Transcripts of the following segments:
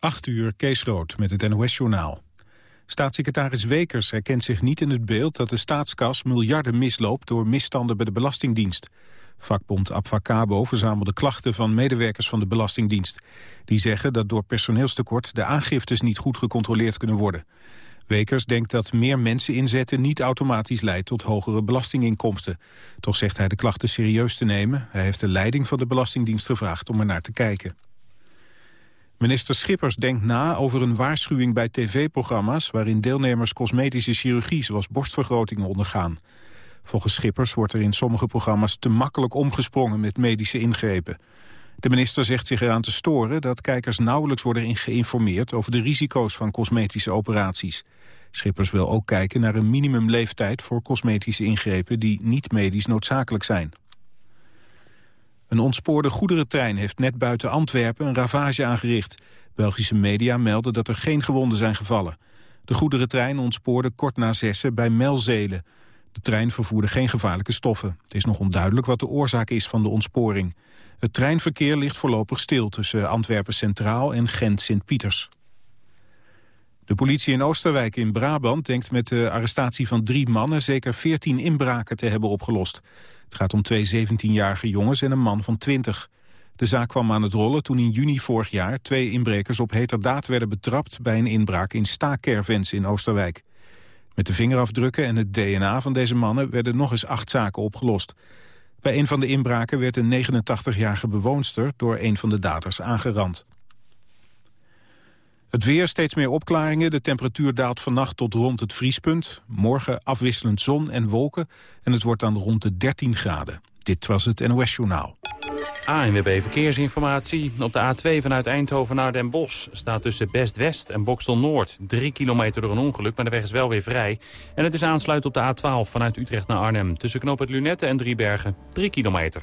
8 uur, Kees Rood met het NOS-journaal. Staatssecretaris Wekers herkent zich niet in het beeld dat de staatskas miljarden misloopt door misstanden bij de Belastingdienst. Vakbond Abfacabo verzamelde klachten van medewerkers van de Belastingdienst. Die zeggen dat door personeelstekort de aangiftes niet goed gecontroleerd kunnen worden. Wekers denkt dat meer mensen inzetten niet automatisch leidt tot hogere belastinginkomsten. Toch zegt hij de klachten serieus te nemen. Hij heeft de leiding van de Belastingdienst gevraagd om er naar te kijken. Minister Schippers denkt na over een waarschuwing bij tv-programma's... waarin deelnemers cosmetische chirurgie zoals borstvergrotingen ondergaan. Volgens Schippers wordt er in sommige programma's te makkelijk omgesprongen met medische ingrepen. De minister zegt zich eraan te storen dat kijkers nauwelijks worden geïnformeerd... over de risico's van cosmetische operaties. Schippers wil ook kijken naar een minimumleeftijd voor cosmetische ingrepen... die niet medisch noodzakelijk zijn. Een ontspoorde goederentrein heeft net buiten Antwerpen een ravage aangericht. Belgische media melden dat er geen gewonden zijn gevallen. De goederentrein ontspoorde kort na zessen bij Melzelen. De trein vervoerde geen gevaarlijke stoffen. Het is nog onduidelijk wat de oorzaak is van de ontsporing. Het treinverkeer ligt voorlopig stil tussen Antwerpen Centraal en Gent-Sint-Pieters. De politie in Oosterwijk in Brabant denkt met de arrestatie van drie mannen zeker 14 inbraken te hebben opgelost. Het gaat om twee 17-jarige jongens en een man van 20. De zaak kwam aan het rollen toen in juni vorig jaar twee inbrekers op heterdaad werden betrapt bij een inbraak in staakervens in Oosterwijk. Met de vingerafdrukken en het DNA van deze mannen werden nog eens acht zaken opgelost. Bij een van de inbraken werd een 89-jarige bewoonster door een van de daders aangerand. Het weer, steeds meer opklaringen. De temperatuur daalt vannacht tot rond het vriespunt. Morgen afwisselend zon en wolken. En het wordt dan rond de 13 graden. Dit was het NOS Journaal. ANWB Verkeersinformatie. Op de A2 vanuit Eindhoven naar Den Bosch staat tussen Best-West en Bokstel Noord. Drie kilometer door een ongeluk, maar de weg is wel weer vrij. En het is aansluit op de A12 vanuit Utrecht naar Arnhem. Tussen Knoop het Lunette en Driebergen. Drie kilometer.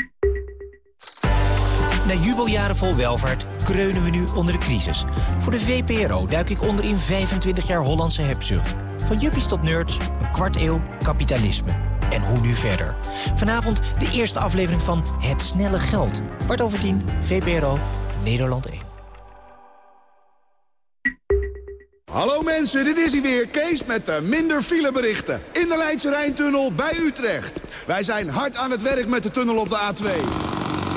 Na jubeljaren vol welvaart kreunen we nu onder de crisis. Voor de VPRO duik ik onder in 25 jaar Hollandse hebzucht. Van juppies tot nerds, een kwart eeuw kapitalisme. En hoe nu verder? Vanavond de eerste aflevering van Het Snelle Geld. Kwart over tien, VPRO, Nederland 1. Hallo mensen, dit is hij weer, Kees met de minder fileberichten. In de Leidse Rijntunnel bij Utrecht. Wij zijn hard aan het werk met de tunnel op de A2.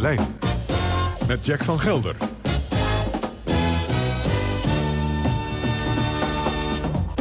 De met Jack van Gelder.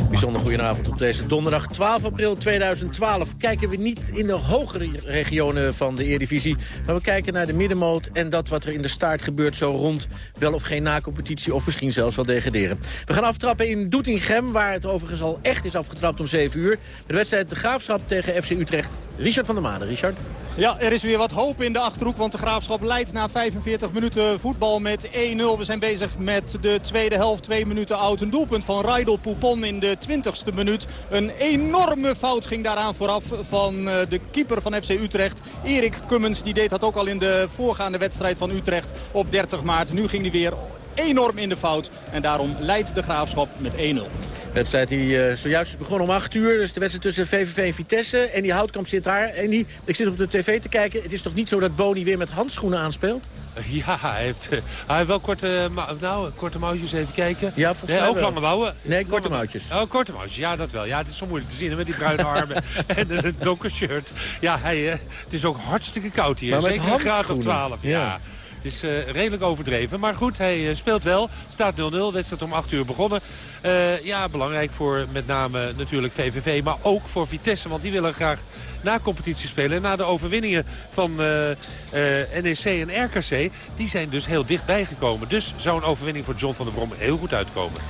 Bijzonder goedenavond op deze donderdag 12 april 2012. Kijken we niet in de hogere regionen van de Eredivisie... maar we kijken naar de middenmoot en dat wat er in de staart gebeurt... zo rond wel of geen na-competitie of misschien zelfs wel degraderen. We gaan aftrappen in Doetinchem, waar het overigens al echt is afgetrapt om 7 uur. De wedstrijd De Graafschap tegen FC Utrecht. Richard van der Maden. Richard? Ja, er is weer wat hoop in de Achterhoek, want de Graafschap leidt na 45 minuten voetbal met 1-0. We zijn bezig met de tweede helft, twee minuten oud. Een doelpunt van Raidel Poupon in de 20ste minuut. Een enorme fout ging daaraan vooraf van eh, de keeper van FC Utrecht. Erik Cummins, die deed dat ook al in de voorgaande wedstrijd van Utrecht op 30 maart. Nu ging hij weer enorm in de fout. En daarom leidt de Graafschap met 1-0. wedstrijd die eh, zojuist is begonnen om 8 uur. Dus de wedstrijd tussen VVV en Vitesse. En die Houtkamp zit daar. En die, ik zit op de tv te kijken. Het is toch niet zo dat Boni weer met handschoenen aanspeelt? Ja, hij heeft, eh, hij heeft wel korte, nou, korte mouwtjes. Even kijken. Ja, volgens nee, mij ook wel. lange mouwen. Nee, korte mouwtjes. Oh, korte mouwtjes. Ja, dat wel. Ja, het is zo moeilijk te zien met die bruine armen en een donker shirt. Ja, hij, eh, het is ook hartstikke koud hier. Maar met Zeker een graad of handschoenen. 12. Ja. Ja. Is eh, redelijk overdreven. Maar goed, hij eh, speelt wel. Staat 0-0. Wedstrijd om 8 uur begonnen. Eh, ja, belangrijk voor met name natuurlijk VVV. Maar ook voor Vitesse. Want die willen graag na competitie spelen. En na de overwinningen van NEC en RKC. Die zijn dus heel dichtbij gekomen. Dus zou een overwinning voor John van der Brom heel goed uitkomen.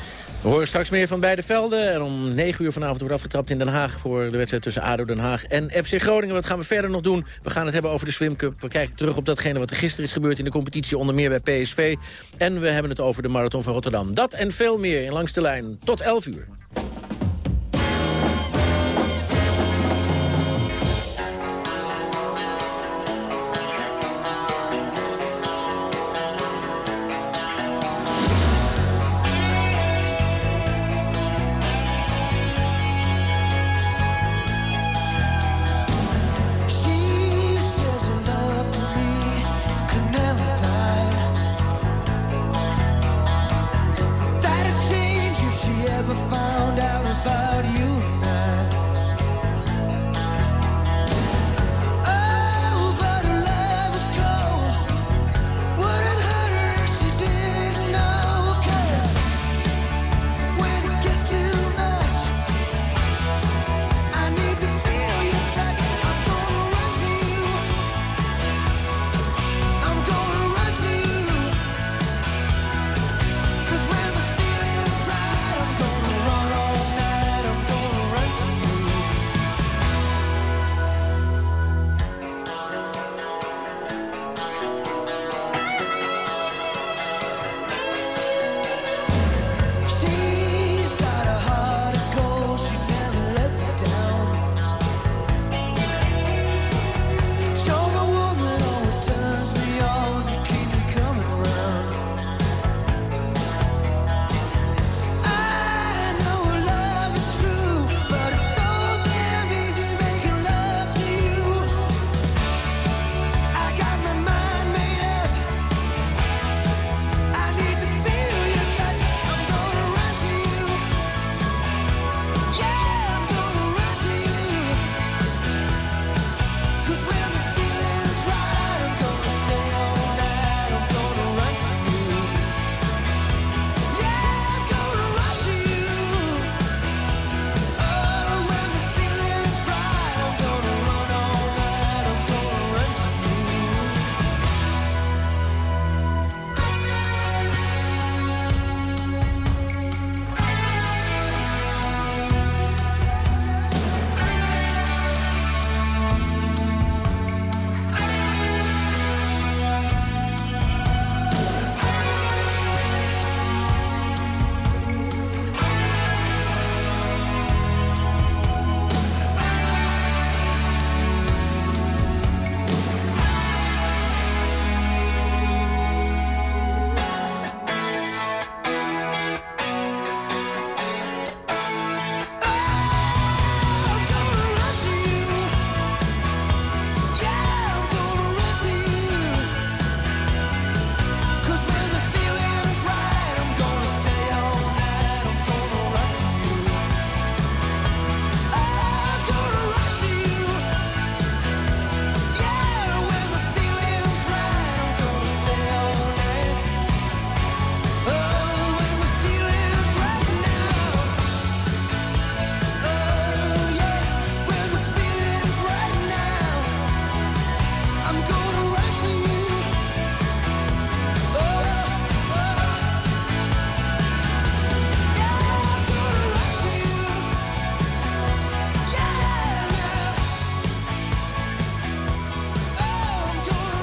We horen straks meer van beide velden. En om 9 uur vanavond wordt afgetrapt in Den Haag... voor de wedstrijd tussen ADO Den Haag en FC Groningen. Wat gaan we verder nog doen? We gaan het hebben over de Swim Cup. We kijken terug op datgene wat er gisteren is gebeurd in de competitie... onder meer bij PSV. En we hebben het over de Marathon van Rotterdam. Dat en veel meer in Langs de Lijn. Tot 11 uur.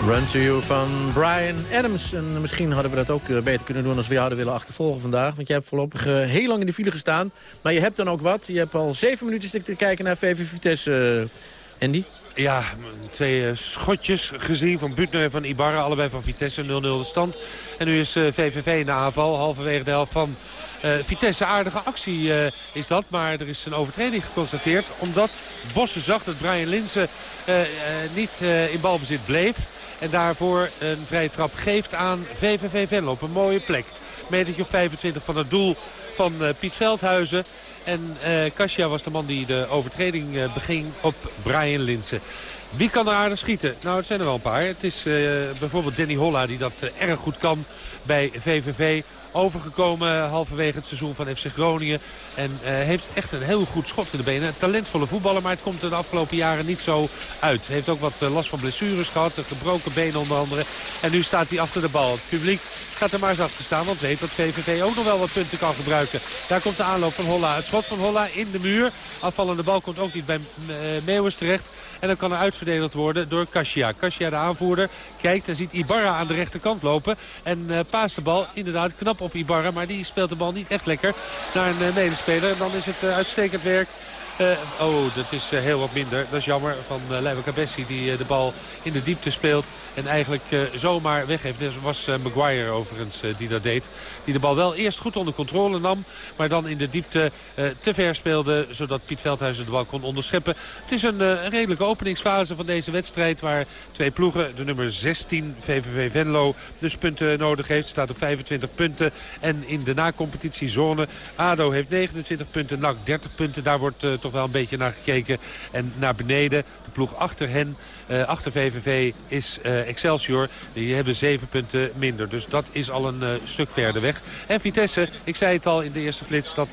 Run to You van Brian Adams. En misschien hadden we dat ook eh, beter kunnen doen als we hadden willen achtervolgen vandaag. Want jij hebt voorlopig eh, heel lang in de file gestaan. Maar je hebt dan ook wat. Je hebt al zeven minuten te kijken naar VV Vitesse. eh, Andy? Ja, twee schotjes gezien van Butner en van Ibarra. Allebei van Vitesse 0-0 de stand. En nu is VVV in de aanval. Halverwege de helft van eh, Vitesse. Aardige actie is dat. Maar er is een overtreding geconstateerd. Omdat Bossen zag dat Brian Linsen niet in balbezit bleef. En daarvoor een vrije trap geeft aan VVV Venlo op een mooie plek. Metertje of 25 van het doel van eh, Piet Veldhuizen. En eh Kasia was de man die de overtreding eh, beging op Brian Linsen. Wie kan er aardig schieten? Nou, het zijn er wel een paar. Het is bijvoorbeeld Danny Holla die dat erg goed kan bij VVV. Overgekomen halverwege het seizoen van FC Groningen. En eh, heeft echt een heel goed schot in de benen. Een talentvolle voetballer, maar het komt de afgelopen jaren niet zo uit. Heeft ook wat eh, last van blessures gehad. Een gebroken been onder andere. En nu staat hij achter de bal. Het publiek gaat er maar eens achter staan. Want weet dat VVV ook nog wel wat punten kan gebruiken. Daar komt de aanloop van Holla. Het schot van Holla in de muur. Afvallende bal komt ook niet bij eh, Meeuwis terecht. En dan kan er uitverdeeld worden door Kasia. Kasia, de aanvoerder, kijkt en ziet Ibarra aan de rechterkant lopen. En eh paast de bal inderdaad knap op Ibarra. Maar die speelt de bal niet echt lekker naar een eh, medespeler. En dan is het eh, uitstekend werk. Eh, oh, dat is eh, heel wat minder. Dat is jammer van uh, Leiva Cabessi die eh, de bal in de diepte speelt. En eigenlijk eh, zomaar weggeeft. Het was eh, Maguire overigens eh, die dat deed. Die de bal wel eerst goed onder controle nam. Maar dan in de diepte eh, te ver speelde. Zodat Piet Veldhuizen de bal kon onderscheppen. Het is een eh, redelijke openingsfase van deze wedstrijd. Waar twee ploegen, de nummer 16 VVV Venlo, dus punten nodig heeft. Staat op 25 punten. En in de nacompetitiezone. ADO heeft 29 punten, NAC 30 punten. Daar wordt eh, toch wel een beetje naar gekeken. En naar beneden, de ploeg achter hen, eh, achter VVV, is eh, Excelsior. Die hebben 7 punten minder. Dus dat is al een eh, stuk verder weg. En Vitesse, ik zei het al in de eerste flits, dat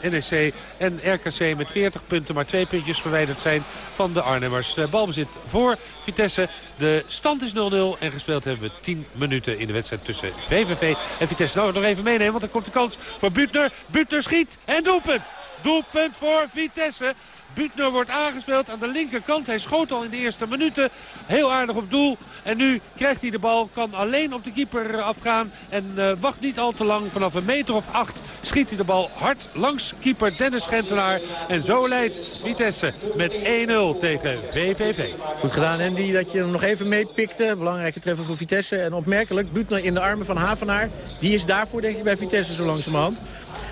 NEC en RKC met 40 punten maar twee puntjes verwijderd zijn van de Arnhemmers. Balbezit voor Vitesse. De stand is 0-0 en gespeeld hebben we 10 minuten in de wedstrijd tussen VVV en Vitesse. Nou, nog even meenemen, want dan komt de kans voor Butner. Butner schiet en doelpunt. Doelpunt voor Vitesse. Butner wordt aangespeeld aan de linkerkant. Hij schoot al in de eerste minuten. Heel aardig op doel. En nu krijgt hij de bal. Kan alleen op de keeper afgaan. En uh, wacht niet al te lang. Vanaf een meter of acht schiet hij de bal hard langs keeper Dennis Gentenaar. En zo leidt Vitesse met 1-0 tegen VVV. Goed gedaan, Andy, dat je hem nog even meepikte. Belangrijke treffer voor Vitesse. En opmerkelijk, Butner in de armen van Havenaar. Die is daarvoor, denk ik, bij Vitesse zo langzamerhand.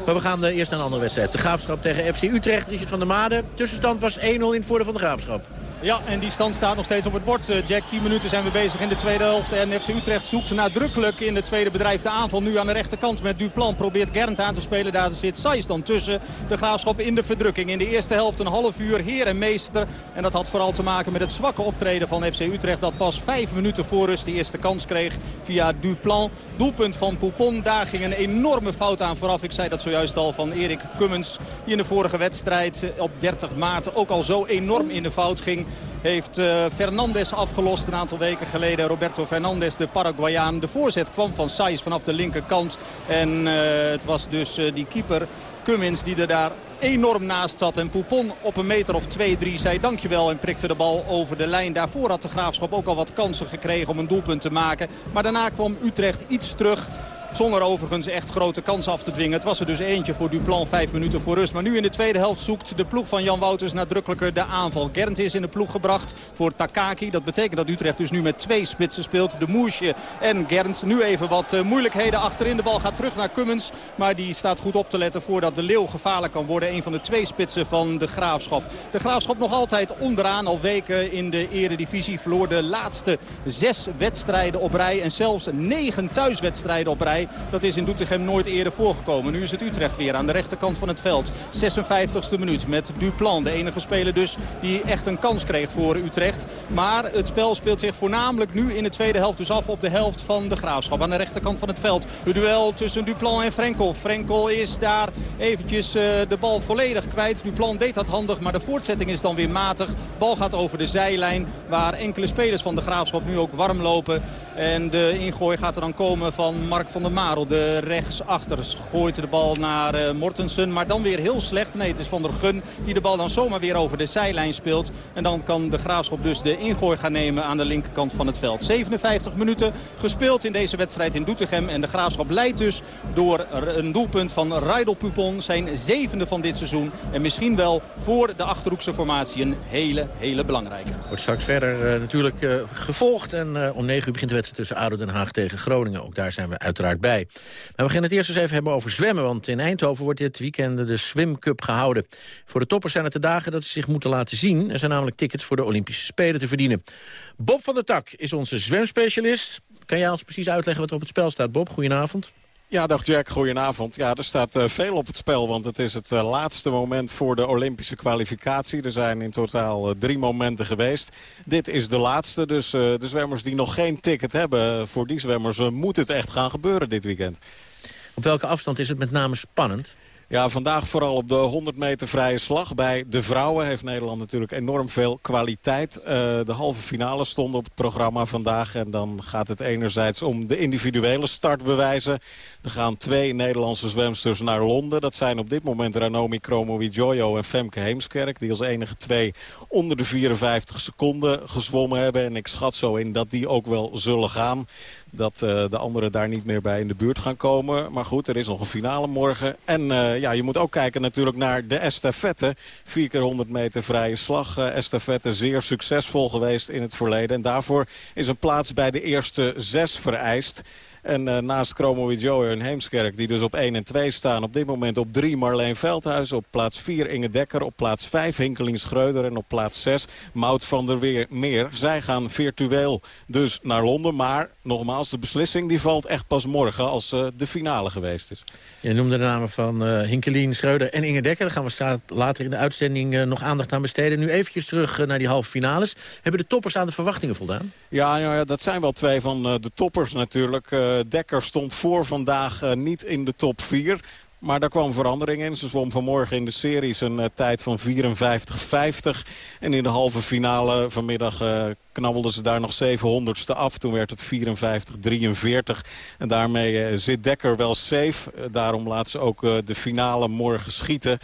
Maar we gaan uh, eerst naar een andere wedstrijd. De Graafschap tegen FC Utrecht. Richard van der Made. Tussenstand was 1-0 in het voordeel van de Graafschap. Ja, en die stand staat nog steeds op het bord. Uh, Jack, 10 minuten zijn we bezig in de tweede helft. En FC Utrecht zoekt nadrukkelijk in de tweede bedrijf de aanval. Nu aan de rechterkant met Duplan. Probeert Gernt aan te spelen. Daar zit Saiz dan tussen. De Graafschap in de verdrukking. In de eerste helft een half uur heer en meester. En dat had vooral te maken met het zwakke optreden van FC Utrecht. Dat pas vijf minuten voor rust de eerste kans kreeg via Duplan. Doelpunt van Poupon. Daar ging een enorme fout aan vooraf. Ik zei dat zojuist al van Erik Cummins. Die in de vorige wedstrijd op 30 maart ook al zo enorm in de fout ging heeft uh, Fernandes afgelost een aantal weken geleden. Roberto Fernandes, de Paraguayaan. De voorzet kwam van Saiz vanaf de linkerkant. En uh, het was dus uh, die keeper Cummins die er daar enorm naast zat. En Poupon op een meter of 2-3 zei dankjewel en prikte de bal over de lijn. Daarvoor had de Graafschap ook al wat kansen gekregen om een doelpunt te maken. Maar daarna kwam Utrecht iets terug. Zonder overigens echt grote kansen af te dwingen. Het was er dus eentje voor Duplan, vijf minuten voor rust. Maar nu in de tweede helft zoekt de ploeg van Jan Wouters nadrukkelijker de aanval. Gernt is in de ploeg gebracht voor Takaki. Dat betekent dat Utrecht dus nu met twee spitsen speelt. De Moesje en Gernt. Nu even wat uh, moeilijkheden achterin. De bal gaat terug naar Cummins. Maar die staat goed op te letten voordat de Leeuw gevaarlijk kan worden. Een van de twee spitsen van de Graafschap. De Graafschap nog altijd onderaan. Al weken in de eredivisie verloor de laatste zes wedstrijden op rij. En zelfs negen thuiswedstrijden op rij. Dat is in Doetinchem nooit eerder voorgekomen. Nu is het Utrecht weer aan de rechterkant van het veld. 56e minuut met Duplan. De enige speler dus die echt een kans kreeg voor Utrecht. Maar het spel speelt zich voornamelijk nu in de tweede helft dus af op de helft van de Graafschap. Aan de rechterkant van het veld. De duel tussen Duplan en Frenkel. Frenkel is daar eventjes uh, de bal volledig kwijt. Duplan deed dat handig, maar de voortzetting is dan weer matig. Bal gaat over de zijlijn waar enkele spelers van de Graafschap nu ook warm lopen. En de ingooi gaat er dan komen van Mark van der Marel, de rechtsachter. Gooit de bal naar uh, Mortensen, maar dan weer heel slecht. Nee, het is Van der Gun die de bal dan zomaar weer over de zijlijn speelt. En dan kan de Graafschap dus de ingooi gaan nemen aan de linkerkant van het veld. 57 minuten gespeeld in deze wedstrijd in Doetinchem. En de Graafschap leidt dus door een doelpunt van Raidel Pupon. Zijn zevende van dit seizoen. En misschien wel voor de Achterhoekse formatie een hele, hele belangrijke. Wordt straks verder eh, natuurlijk eh, gevolgd. En eh, om 9 uur begint de wedstrijd tussen ADO Den Haag tegen Groningen. Ook daar zijn we uiteraard bij. Maar we gaan het eerst eens even hebben over zwemmen. Want in Eindhoven wordt dit weekend de Swim Cup gehouden. Voor de toppers zijn het de dagen dat ze zich moeten laten zien. Er zijn namelijk tickets voor de Olympische Spelen te verdienen. Bob van der Tak is onze zwemspecialist. Kan jij ons precies uitleggen wat er op het spel staat, Bob? Goedenavond. Ja, dag Jack, goedenavond. Ja, er staat uh, veel op het spel, want het is het uh, laatste moment voor de Olympische kwalificatie. Er zijn in totaal uh, drie momenten geweest. Dit is de laatste, dus de zwemmers die nog geen ticket hebben... voor die zwemmers moet het echt gaan gebeuren dit weekend. Op welke afstand is het met name spannend? Ja, vandaag vooral op de 100 meter vrije slag. Bij de vrouwen heeft Nederland natuurlijk enorm veel kwaliteit. Uh, de halve finale stond op het programma vandaag. En dan gaat het enerzijds om de individuele startbewijzen. Er gaan twee Nederlandse zwemsters naar Londen. Dat zijn op dit moment Ranomi Kromowidjojo en Femke Heemskerk. Die als enige twee onder de 54 seconden gezwommen hebben. En ik schat zo in dat die ook wel zullen gaan dat uh, de anderen daar niet meer bij in de buurt gaan komen. Maar goed, er is nog een finale morgen. En uh, ja, je moet ook kijken natuurlijk naar de estafette. 4 keer 100 meter vrije slag. Uh, estafette zeer succesvol geweest in het verleden. En daarvoor is een plaats bij de eerste zes vereist. En naast Kromo en Heemskerk, die dus op 1 en 2 staan... op dit moment op 3 Marleen Veldhuis, op plaats 4 Inge Dekker... op plaats 5 Hinkeling Schreuder en op plaats 6 Mout van der Weer Meer. Zij gaan virtueel dus naar Londen. Maar nogmaals, de beslissing die valt echt pas morgen als uh, de finale geweest is. Je noemde de namen van uh, Hinkelien, Schreuder en Inge Dekker. Daar gaan we later in de uitzending uh, nog aandacht aan besteden. Nu eventjes terug uh, naar die halve finales. Hebben de toppers aan de verwachtingen voldaan? Ja, nou ja dat zijn wel twee van de toppers natuurlijk. Dekker stond voor vandaag niet in de top 4. Maar daar kwam verandering in. Ze zwom vanmorgen in de series een uh, tijd van 54-50. En in de halve finale vanmiddag uh, knabbelden ze daar nog 700ste af. Toen werd het 54-43. En daarmee uh, zit Dekker wel safe. daarom laat ze ook de finale morgen schieten.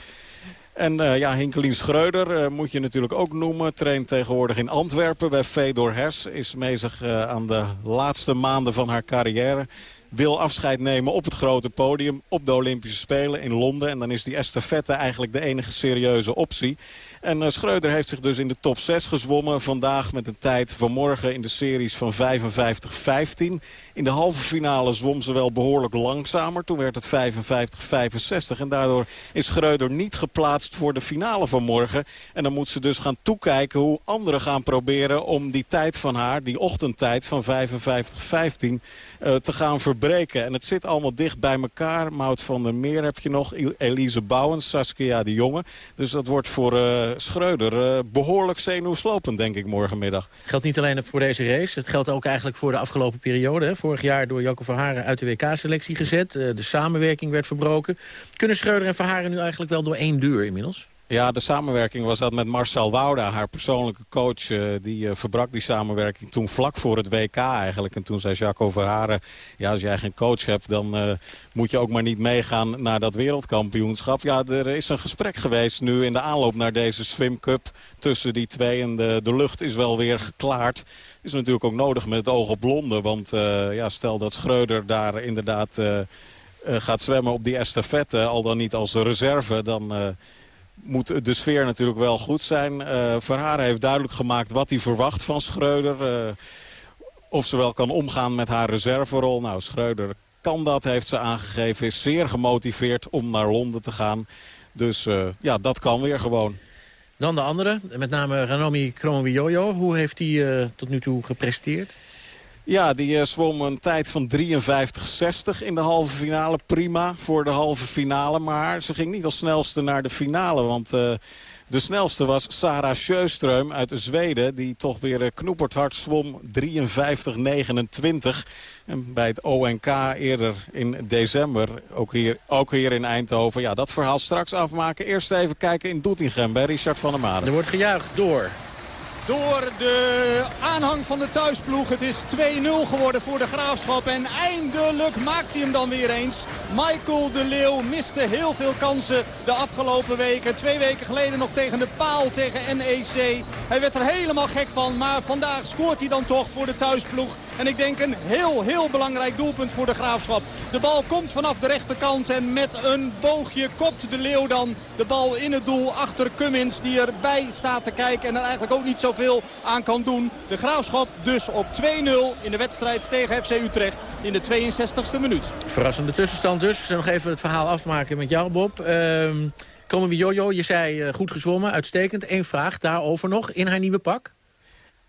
En ja, Hinkelien Schreuder moet je natuurlijk ook noemen. Traint tegenwoordig in Antwerpen bij Fedor Hers. Is bezig uh, aan de laatste maanden van haar carrière wil afscheid nemen op het grote podium op de Olympische Spelen in Londen. En dan is die estafette eigenlijk de enige serieuze optie. En uh, Schreuder heeft zich dus in de top 6 gezwommen. Vandaag met een tijd vanmorgen in de series van 55-15. In de halve finale zwom ze wel behoorlijk langzamer. Toen werd het 55-65. En daardoor is Schreuder niet geplaatst voor de finale van morgen. En dan moet ze dus gaan toekijken hoe anderen gaan proberen om die tijd van haar, die ochtendtijd van 55-15... Uh, te gaan verbreken. En het zit allemaal dicht bij elkaar. Mout van der Meer heb je nog. Elise Bouwens, Saskia de Jonge. Dus dat wordt voor uh, Schreuder uh, behoorlijk zenuwslopend, denk ik, morgenmiddag. Geldt niet alleen voor deze race. Het geldt ook eigenlijk voor de afgelopen periode. Hè? Vorig jaar door Jacco Verharen uit de WK-selectie gezet. de samenwerking werd verbroken. Kunnen Schreuder en Verharen nu eigenlijk wel door één deur inmiddels? Ja, de samenwerking was dat met Marcel Wouda, haar persoonlijke coach. Uh, die uh, verbrak die samenwerking toen vlak voor het WK eigenlijk. En toen zei Jacques Verharen, ja, als jij geen coach hebt... dan uh, moet je ook maar niet meegaan naar dat wereldkampioenschap. Ja, er is een gesprek geweest nu in de aanloop naar deze Swim Cup tussen die twee. En de, de lucht is wel weer geklaard. Is natuurlijk ook nodig met het oog op. Want ja, stel dat Schreuder daar inderdaad gaat zwemmen op die estafette... al dan niet als reserve, dan moet de sfeer natuurlijk wel goed zijn. Uh, Verharen heeft duidelijk gemaakt wat hij verwacht van Schreuder. Uh, of ze wel kan omgaan met haar reserverol. Nou, Schreuder kan dat, heeft ze aangegeven. Is zeer gemotiveerd om naar Londen te gaan. Dus uh, ja, dat kan weer gewoon. Dan de andere, met name Ranomi Kromowidjojo. Hoe heeft hij tot nu toe gepresteerd? Ja, die uh, zwom een tijd van 53-60 in de halve finale. Prima voor de halve finale. Maar ze ging niet als snelste naar de finale. Want uh, de snelste was Sarah Sjöström uit Zweden. Die toch weer uh, knoeperd hard zwom. 53-29. En bij het ONK eerder in december. Ook hier, ook hier in Eindhoven. Ja, dat verhaal straks afmaken. Eerst even kijken in Doetinchem bij Richard van der Maden. Er wordt gejuicht door door de aanhang van de thuisploeg. Het is 2-0 geworden voor de Graafschap. En eindelijk maakt hij hem dan weer eens. Michael de Leeuw miste heel veel kansen de afgelopen weken. Twee weken geleden nog tegen de paal tegen NEC. Hij werd er helemaal gek van. Maar vandaag scoort hij dan toch voor de thuisploeg. En ik denk een heel, heel belangrijk doelpunt voor de Graafschap. De bal komt vanaf de rechterkant. En met een boogje kopt de Leeuw dan de bal in het doel achter Cummins. Die erbij staat te kijken en er eigenlijk ook niet zoveel aan kan doen. De Graafschap dus op 2-0 in de wedstrijd tegen FC Utrecht in de 62e minuut. Verrassende tussenstand dus. Nog even het verhaal afmaken met jou, Bob. Ehm komen we Jojo, je zei eh, goed gezwommen, uitstekend. Eén vraag daarover nog, in haar nieuwe pak?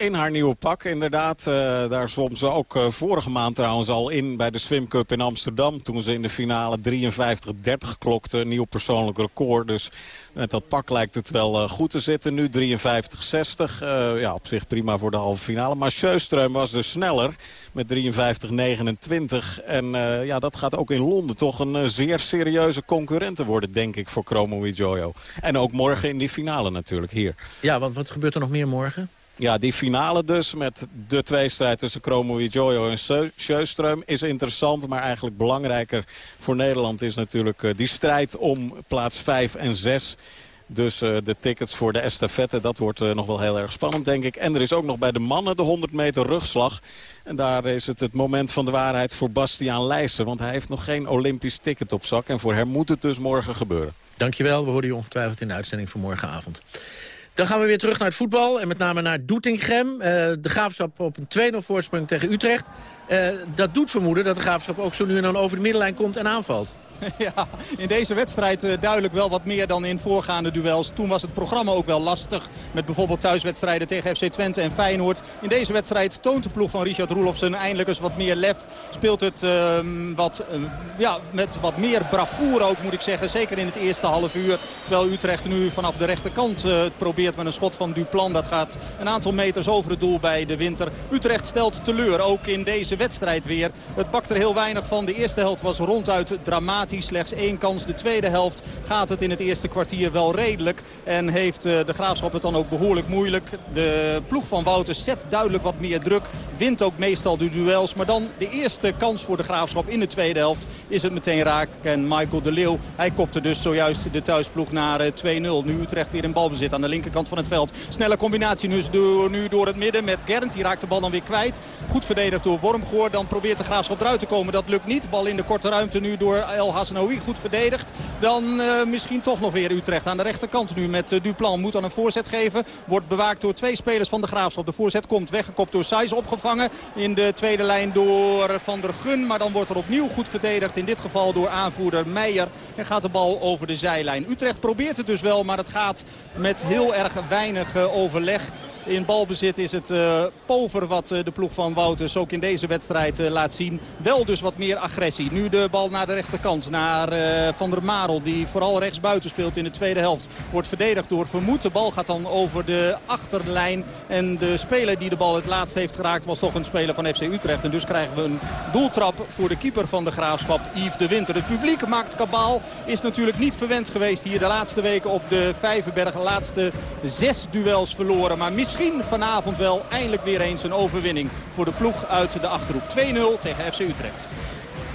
In haar nieuwe pak, inderdaad. Eh, daar zwom ze ook eh, vorige maand trouwens al in bij de Swim Cup in Amsterdam. Toen ze in de finale 53-30 klokte. Een nieuw persoonlijk record. Dus met dat pak lijkt het wel eh, goed te zitten. Nu 53-60. ja, op zich prima voor de halve finale. Maar Sjöström was dus sneller met 53-29. En ja, dat gaat ook in Londen toch een zeer serieuze concurrente worden, denk ik, voor Chromo Jojo. En ook morgen in die finale natuurlijk, hier. Ja, want wat gebeurt er nog meer morgen? Ja, die finale dus met de tweestrijd tussen Chromo Jojo en Sjöström is interessant. Maar eigenlijk belangrijker voor Nederland is natuurlijk uh, die strijd om plaats 5 en 6. Dus uh, de tickets voor de estafette, dat wordt uh, nog wel heel erg spannend, denk ik. En er is ook nog bij de mannen de 100 meter rugslag. En daar is het het moment van de waarheid voor Bastiaan Leijsen. Want hij heeft nog geen Olympisch ticket op zak. En voor hem moet het dus morgen gebeuren. Dankjewel, we horen je ongetwijfeld in de uitzending van morgenavond. Dan gaan we weer terug naar het voetbal. En met name naar Doetinchem. Uh, de Graafschap op een 2-0 voorsprong tegen Utrecht. Uh, dat doet vermoeden dat de Graafschap ook zo nu en dan over de middenlijn komt en aanvalt. Ja, in deze wedstrijd uh, duidelijk wel wat meer dan in voorgaande duels. Toen was het programma ook wel lastig. Met bijvoorbeeld thuiswedstrijden tegen FC Twente en Feyenoord. In deze wedstrijd toont de ploeg van Richard Roelofsen eindelijk eens wat meer lef. Speelt het uh, wat, uh, ja, met wat meer bravoure ook moet ik zeggen. Zeker in het eerste half uur. Terwijl Utrecht nu vanaf de rechterkant het probeert met een schot van Duplan. Dat gaat een aantal meters over het doel bij de winter. Utrecht stelt teleur ook in deze wedstrijd weer. Het bakt er heel weinig van. De eerste helft was ronduit dramatisch. Slechts één kans. De tweede helft gaat het in het eerste kwartier wel redelijk. En heeft de Graafschap het dan ook behoorlijk moeilijk. De ploeg van Wouters zet duidelijk wat meer druk. Wint ook meestal de duels. Maar dan de eerste kans voor de Graafschap in de tweede helft is het meteen raak. En Michael de Leeuw, hij kopte dus zojuist de thuisploeg naar 2-0. Nu Utrecht weer in balbezit aan de linkerkant van het veld. Snelle combinatie dus door, nu door het midden met Gernt. Die raakt de bal dan weer kwijt. Goed verdedigd door Wormgoor. Dan probeert de Graafschap eruit te komen. Dat lukt niet. Bal in de korte ruimte nu door El Hasanoui goed verdedigd. Dan uh, misschien toch nog weer Utrecht aan de rechterkant nu met uh, Duplan. Moet dan een voorzet geven. Wordt bewaakt door twee spelers van de Graafschap. De voorzet komt weggekopt door Saiz. Opgevangen in de tweede lijn door Van der Gun. Maar dan wordt er opnieuw goed verdedigd. In dit geval door aanvoerder Meijer. En gaat de bal over de zijlijn. Utrecht probeert het dus wel. Maar het gaat met heel erg weinig uh, overleg. In balbezit is het uh, pover wat uh, de ploeg van Wouters ook in deze wedstrijd uh, laat zien. Wel dus wat meer agressie. Nu de bal naar de rechterkant. Naar Van der Marel die vooral rechtsbuiten speelt in de tweede helft. Wordt verdedigd door Vermoed. De bal gaat dan over de achterlijn. En de speler die de bal het laatst heeft geraakt was toch een speler van FC Utrecht. En dus krijgen we een doeltrap voor de keeper van de Graafschap, Yves de Winter. Het publiek maakt kabaal. Is natuurlijk niet verwend geweest hier de laatste weken op de Vijverberg. De laatste zes duels verloren. Maar misschien misschien vanavond wel eindelijk weer eens een overwinning voor de ploeg uit de Achterhoek. 2-0 tegen FC Utrecht.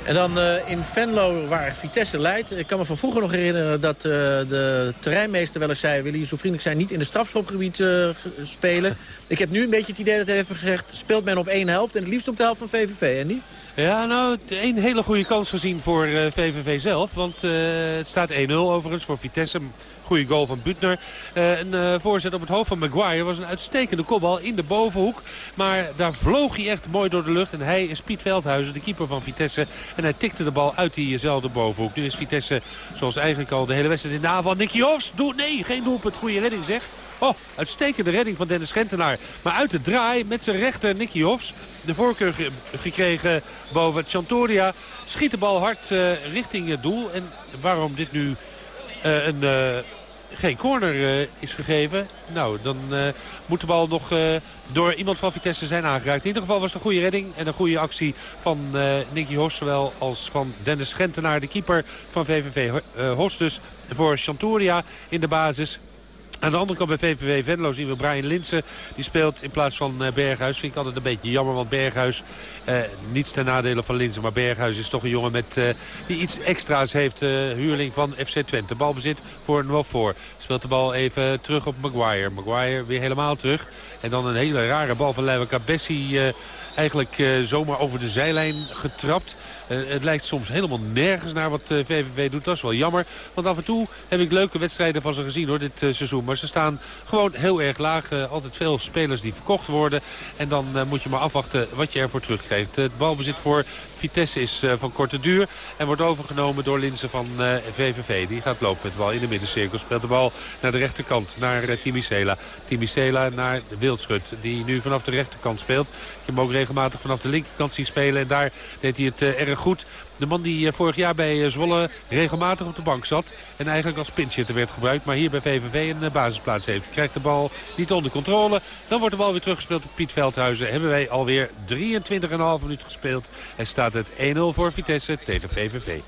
En dan uh, in Venlo, waar Vitesse leidt. Ik kan me van vroeger nog herinneren dat uh, de terreinmeester wel eens zei... wil je zo vriendelijk zijn niet in de strafschopgebied uh, spelen. Ik heb nu een beetje het idee dat hij heeft gezegd... speelt men op één helft en het liefst op de helft van VVV, en niet? Ja, nou, een hele goede kans gezien voor uh, VVV zelf. Want uh, het staat 1-0 overigens voor Vitesse. Goede goal van Butner. Uh, een uh, voorzet op het hoofd van Maguire was een uitstekende kopbal in de bovenhoek. Maar daar vloog hij echt mooi door de lucht. En hij is Piet Veldhuizen, de keeper van Vitesse. En hij tikte de bal uit diezelfde bovenhoek. Nu is Vitesse, zoals eigenlijk al de hele wedstrijd in de aanval. Nicky Hofs, doe, nee, geen doelpunt. Goede redding zeg. Oh, uitstekende redding van Dennis Gentenaar. Maar uit de draai met zijn rechter Nicky Hofs. De voorkeur ge gekregen boven Chantoria. Schiet de bal hard uh, richting het doel. En waarom dit nu een, geen corner uh, is gegeven. Nou, dan moet de bal nog door iemand van Vitesse zijn aangeraakt. In ieder geval was het een goede redding en een goede actie van Nicky Hos. Zowel als van Dennis Gentenaar, de keeper van VVV Hos. Dus voor Chantoria in de basis. Aan de andere kant bij VVV Venlo zien we Brian Linsen. Die speelt in plaats van eh, Berghuis. Vind ik altijd een beetje jammer, want Berghuis... Eh, niets ten nadele van Linsen, maar Berghuis is toch een jongen met, eh, die iets extra's heeft. eh, huurling van FC Twente. Balbezit voor Nofor. Speelt de bal even terug op Maguire. Maguire weer helemaal terug. En dan een hele rare bal van Leiva Cabessi... eh, eigenlijk eh, zomaar over de zijlijn getrapt. Eh, het lijkt soms helemaal nergens naar wat eh, VVV doet. Dat is wel jammer. Want af en toe heb ik leuke wedstrijden van ze gezien hoor, dit eh, seizoen. Maar ze staan gewoon heel erg laag. Eh, altijd veel spelers die verkocht worden. En dan eh, moet je maar afwachten wat je ervoor terugkrijgt. Het balbezit voor Vitesse is eh, van korte duur. En wordt overgenomen door Linsen van eh, VVV. Die gaat lopen met de bal in de middencirkel. Speelt de bal naar de rechterkant, naar Timicela. Timicela naar Wildschut, die nu vanaf de rechterkant speelt. Je hem ook regelmatig vanaf de linkerkant zien spelen. En daar deed hij het eh, erg goed. De man die eh, vorig jaar bij eh, Zwolle regelmatig op de bank zat. En eigenlijk als pinchitter werd gebruikt. Maar hier bij VVV een basisplaats heeft. Krijgt de bal niet onder controle. Dan wordt de bal weer teruggespeeld op Piet Veldhuizen. Hebben wij alweer 23,5 minuten gespeeld. En staat het 1-0 voor Vitesse tegen VVV.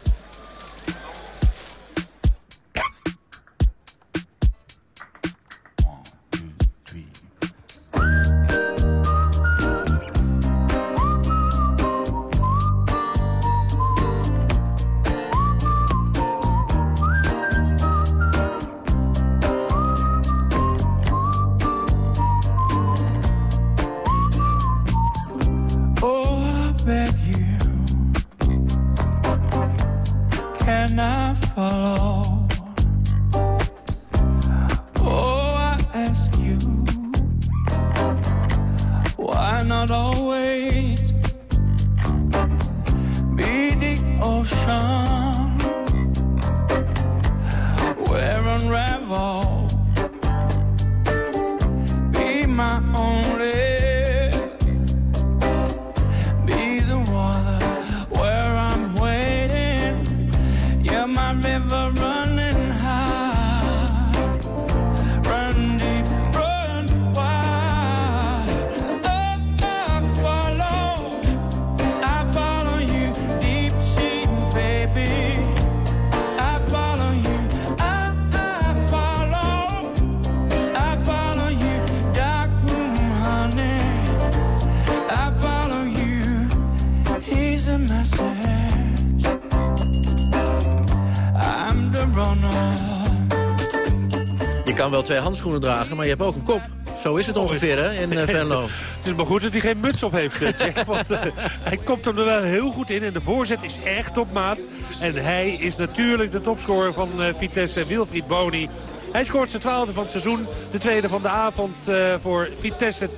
Twee handschoenen dragen, maar je hebt ook een kop. Zo is het ongeveer hè, in eh, Venlo. Het is maar goed dat hij geen muts op heeft, Jack. Want eh, hij komt er wel heel goed in. En de voorzet is echt op maat. En hij is natuurlijk de topscorer van eh, Vitesse, Wilfried Boni. Hij scoort zijn twaalfde van het seizoen. De tweede van de avond voor Vitesse 2-0.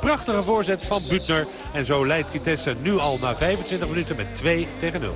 Prachtige voorzet van Butner. En zo leidt Vitesse nu al na 25 minuten met 2 tegen 0.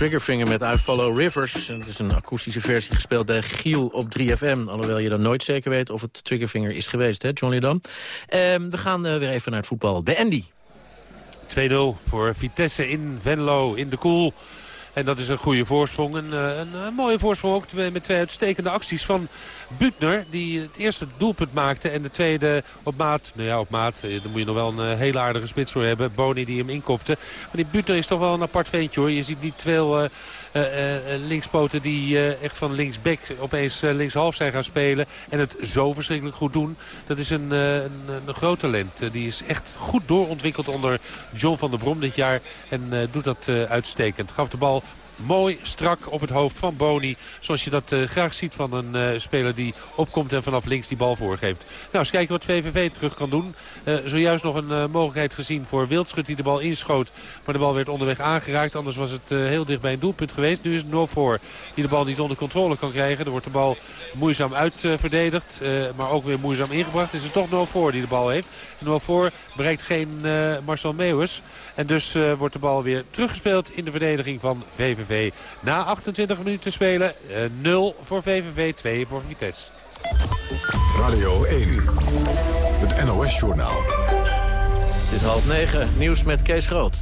Triggerfinger met I Follow Rivers. Het is een akoestische versie gespeeld bij Giel op 3FM. Alhoewel je dan nooit zeker weet of het Triggerfinger is geweest, hè, John Leerdam. Ehm, we gaan eh, weer even naar het voetbal. Bij Andy. 2-0 voor Vitesse in Venlo in de koel. En dat is een goede voorsprong. Een, eh, een, een mooie voorsprong ook met twee uitstekende acties van Butner. Die het eerste doelpunt maakte en de tweede op maat. Nou ja, op maat. eh, Daar moet je nog wel een eh, hele aardige spits voor hebben. Boni die hem inkopte. Maar die Butner is toch wel een apart ventje hoor. Je ziet niet veel... eh, eh, eh, linkspoten die eh, echt van linksback opeens eh, linkshalf zijn gaan spelen. En het zo verschrikkelijk goed doen. Dat is een, eh, een, een groot talent. Eh, die is echt goed doorontwikkeld onder John van der Brom dit jaar. En eh, doet dat eh, uitstekend. Gaf de bal mooi strak op het hoofd van Boni. Zoals je dat eh, graag ziet van een eh, speler die opkomt en vanaf links die bal voorgeeft. Nou, eens kijken wat VVV terug kan doen. Eh, zojuist nog een mogelijkheid gezien voor Wildschut die de bal inschoot. Maar de bal werd onderweg aangeraakt. Anders was het heel dicht bij een doelpunt geweest. Nu is het 0 voor die de bal niet onder controle kan krijgen. Er wordt de bal moeizaam uitverdedigd. maar ook weer moeizaam ingebracht. Is het toch 0 voor die de bal heeft. 0 voor bereikt geen Marcel Meeuwers. En dus wordt de bal weer teruggespeeld in de verdediging van VVV. Na 28 minuten spelen eh, 0 voor VVV, 2 voor Vitesse. Radio 1, het NOS-journaal. Het is half negen. Nieuws met Kees Groot.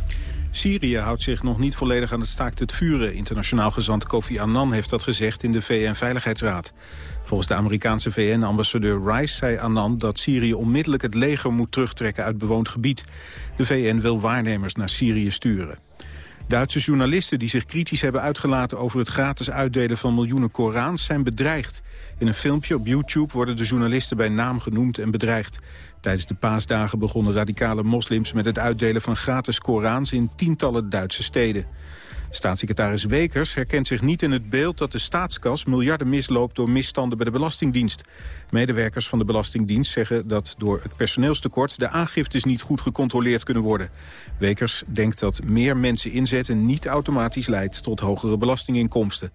Syrië houdt zich nog niet volledig aan het staakt het vuren. Internationaal gezant Kofi Annan heeft dat gezegd in de VN-veiligheidsraad. Volgens de Amerikaanse VN-ambassadeur Rice zei Annan dat Syrië onmiddellijk het leger moet terugtrekken uit bewoond gebied. De VN wil waarnemers naar Syrië sturen. Duitse journalisten die zich kritisch hebben uitgelaten over het gratis uitdelen van miljoenen Korans zijn bedreigd. In een filmpje op YouTube worden de journalisten bij naam genoemd en bedreigd. Tijdens de paasdagen begonnen radicale moslims met het uitdelen van gratis Korans in tientallen Duitse steden. Staatssecretaris Wekers herkent zich niet in het beeld dat de staatskas miljarden misloopt door misstanden bij de Belastingdienst. Medewerkers van de Belastingdienst zeggen dat door het personeelstekort de aangiftes niet goed gecontroleerd kunnen worden. Wekers denkt dat meer mensen inzetten niet automatisch leidt tot hogere belastinginkomsten.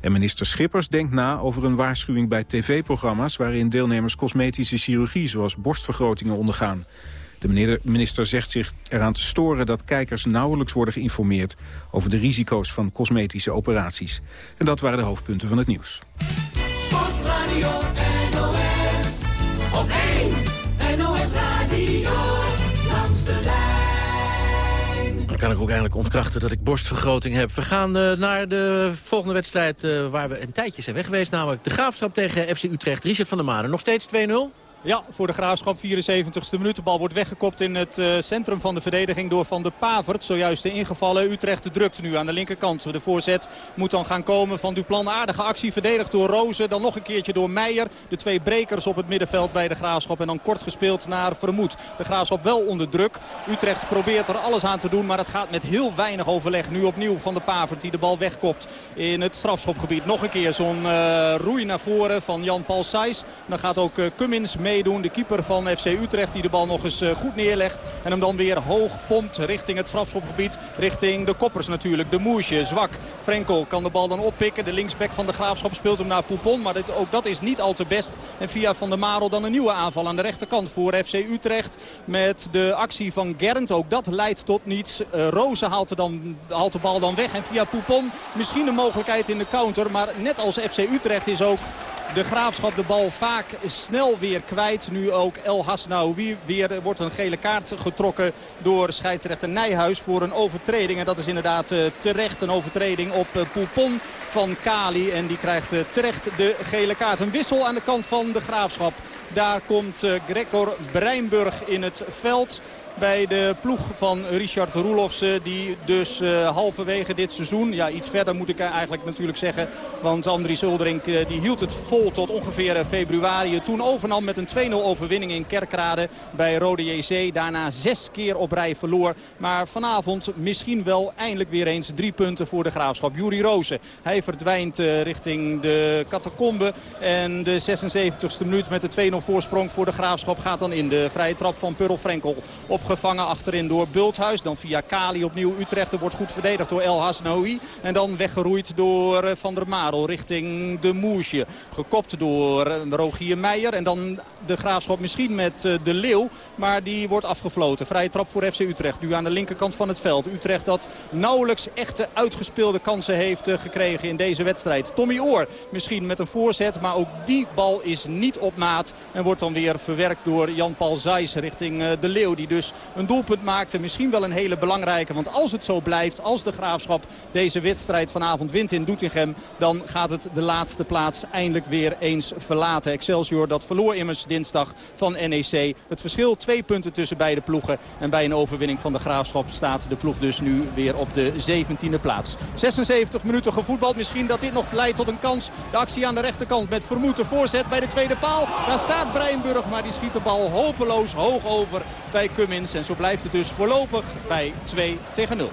En minister Schippers denkt na over een waarschuwing bij tv-programma's... waarin deelnemers cosmetische chirurgie zoals borstvergrotingen ondergaan. De meneer- minister zegt zich eraan te storen dat kijkers nauwelijks worden geïnformeerd... over de risico's van cosmetische operaties. En dat waren de hoofdpunten van het nieuws. Sportradio NOS. Op 1 NOS Radio. Langs de lijn. Dan kan ik ook eindelijk ontkrachten dat ik borstvergroting heb. We gaan eh, naar de volgende wedstrijd eh, waar we een tijdje zijn weg geweest. Namelijk de Graafschap tegen FC Utrecht. Richard van der Manen. Nog steeds 2-0? Ja, voor de Graafschap 74ste minuut. De bal wordt weggekopt in het eh, centrum van de verdediging door Van der Pavert. Zojuist ingevallen. Utrecht drukt nu aan de linkerkant. De voorzet moet dan gaan komen van Duplan. Aardige actie verdedigd door Rozen. Dan nog een keertje door Meijer. De twee brekers op het middenveld bij de Graafschap. En dan kort gespeeld naar Vermoed. De Graafschap wel onder druk. Utrecht probeert er alles aan te doen. Maar het gaat met heel weinig overleg. Nu opnieuw Van der Pavert die de bal wegkopt in het strafschopgebied. Nog een keer zo'n eh, roei naar voren van Jan-Paul Sijs. Dan gaat ook eh, Cummins meedoen. De keeper van FC Utrecht die de bal nog eens eh, goed neerlegt. En hem dan weer hoog pompt richting het strafschopgebied. Richting de koppers natuurlijk. De Moesje, zwak. Frenkel kan de bal dan oppikken. De linksback van de Graafschap speelt hem naar Poupon. Maar dit, ook dat is niet al te best. En via Van der Marel dan een nieuwe aanval aan de rechterkant voor FC Utrecht. Met de actie van Gernt. Ook dat leidt tot niets. Uh, Rozen haalt, er dan, haalt de bal dan weg. En via Poupon misschien een mogelijkheid in de counter. Maar net als FC Utrecht is ook de Graafschap de bal vaak snel weer kwijt. Nu ook El Hasnaoui weer er wordt een gele kaart getrokken door scheidsrechter Nijhuis voor een overtreding. En dat is inderdaad uh, terecht een overtreding op uh, Poupon van Kali. En die krijgt uh, terecht de gele kaart. Een wissel aan de kant van de Graafschap. Daar komt Gregor Breinburg in het veld bij de ploeg van Richard Roelofsen. Die dus uh, halverwege dit seizoen, ja iets verder moet ik eigenlijk natuurlijk zeggen. Want Andries Uldering uh, die hield het vol tot ongeveer februari. Toen overnam met een 2-0 overwinning in Kerkrade bij Rode JC. Daarna zes keer op rij verloor. Maar vanavond misschien wel eindelijk weer eens drie punten voor de Graafschap. Juri Rozen, hij verdwijnt richting de catacombe. En de 76e minuut met de 2-0 voorsprong voor de Graafschap gaat dan in. De vrije trap van Purl Frenkel op Gevangen achterin door Bulthuis. Dan via Kali opnieuw Utrecht. Er wordt goed verdedigd door El Hasnaoui. En dan weggeroeid door Van der Marel richting de Moesje. Gekopt door Rogier Meijer. En dan de Graafschap misschien met de Leeuw. Maar die wordt afgefloten. Vrije trap voor FC Utrecht. Nu aan de linkerkant van het veld. Utrecht dat nauwelijks echte uitgespeelde kansen heeft gekregen in deze wedstrijd. Tommy Oor misschien met een voorzet. Maar ook die bal is niet op maat. En wordt dan weer verwerkt door Jan-Paul Zijs richting de Leeuw. Die dus een doelpunt maakte. Misschien wel een hele belangrijke. Want als het zo blijft, als de Graafschap deze wedstrijd vanavond wint in Doetinchem... dan gaat het de laatste plaats eindelijk weer eens verlaten. Excelsior dat verloor immers dinsdag van NEC. Het verschil twee punten tussen beide ploegen. En bij een overwinning van de Graafschap staat de ploeg dus nu weer op de 17e plaats. 76 minuten gevoetbald. Misschien dat dit nog leidt tot een kans. De actie aan de rechterkant met vermoed de voorzet bij de tweede paal. Daar staat Breinburg, maar die schiet de bal hopeloos hoog over bij Cummins. En zo blijft het dus voorlopig bij 2 tegen 0.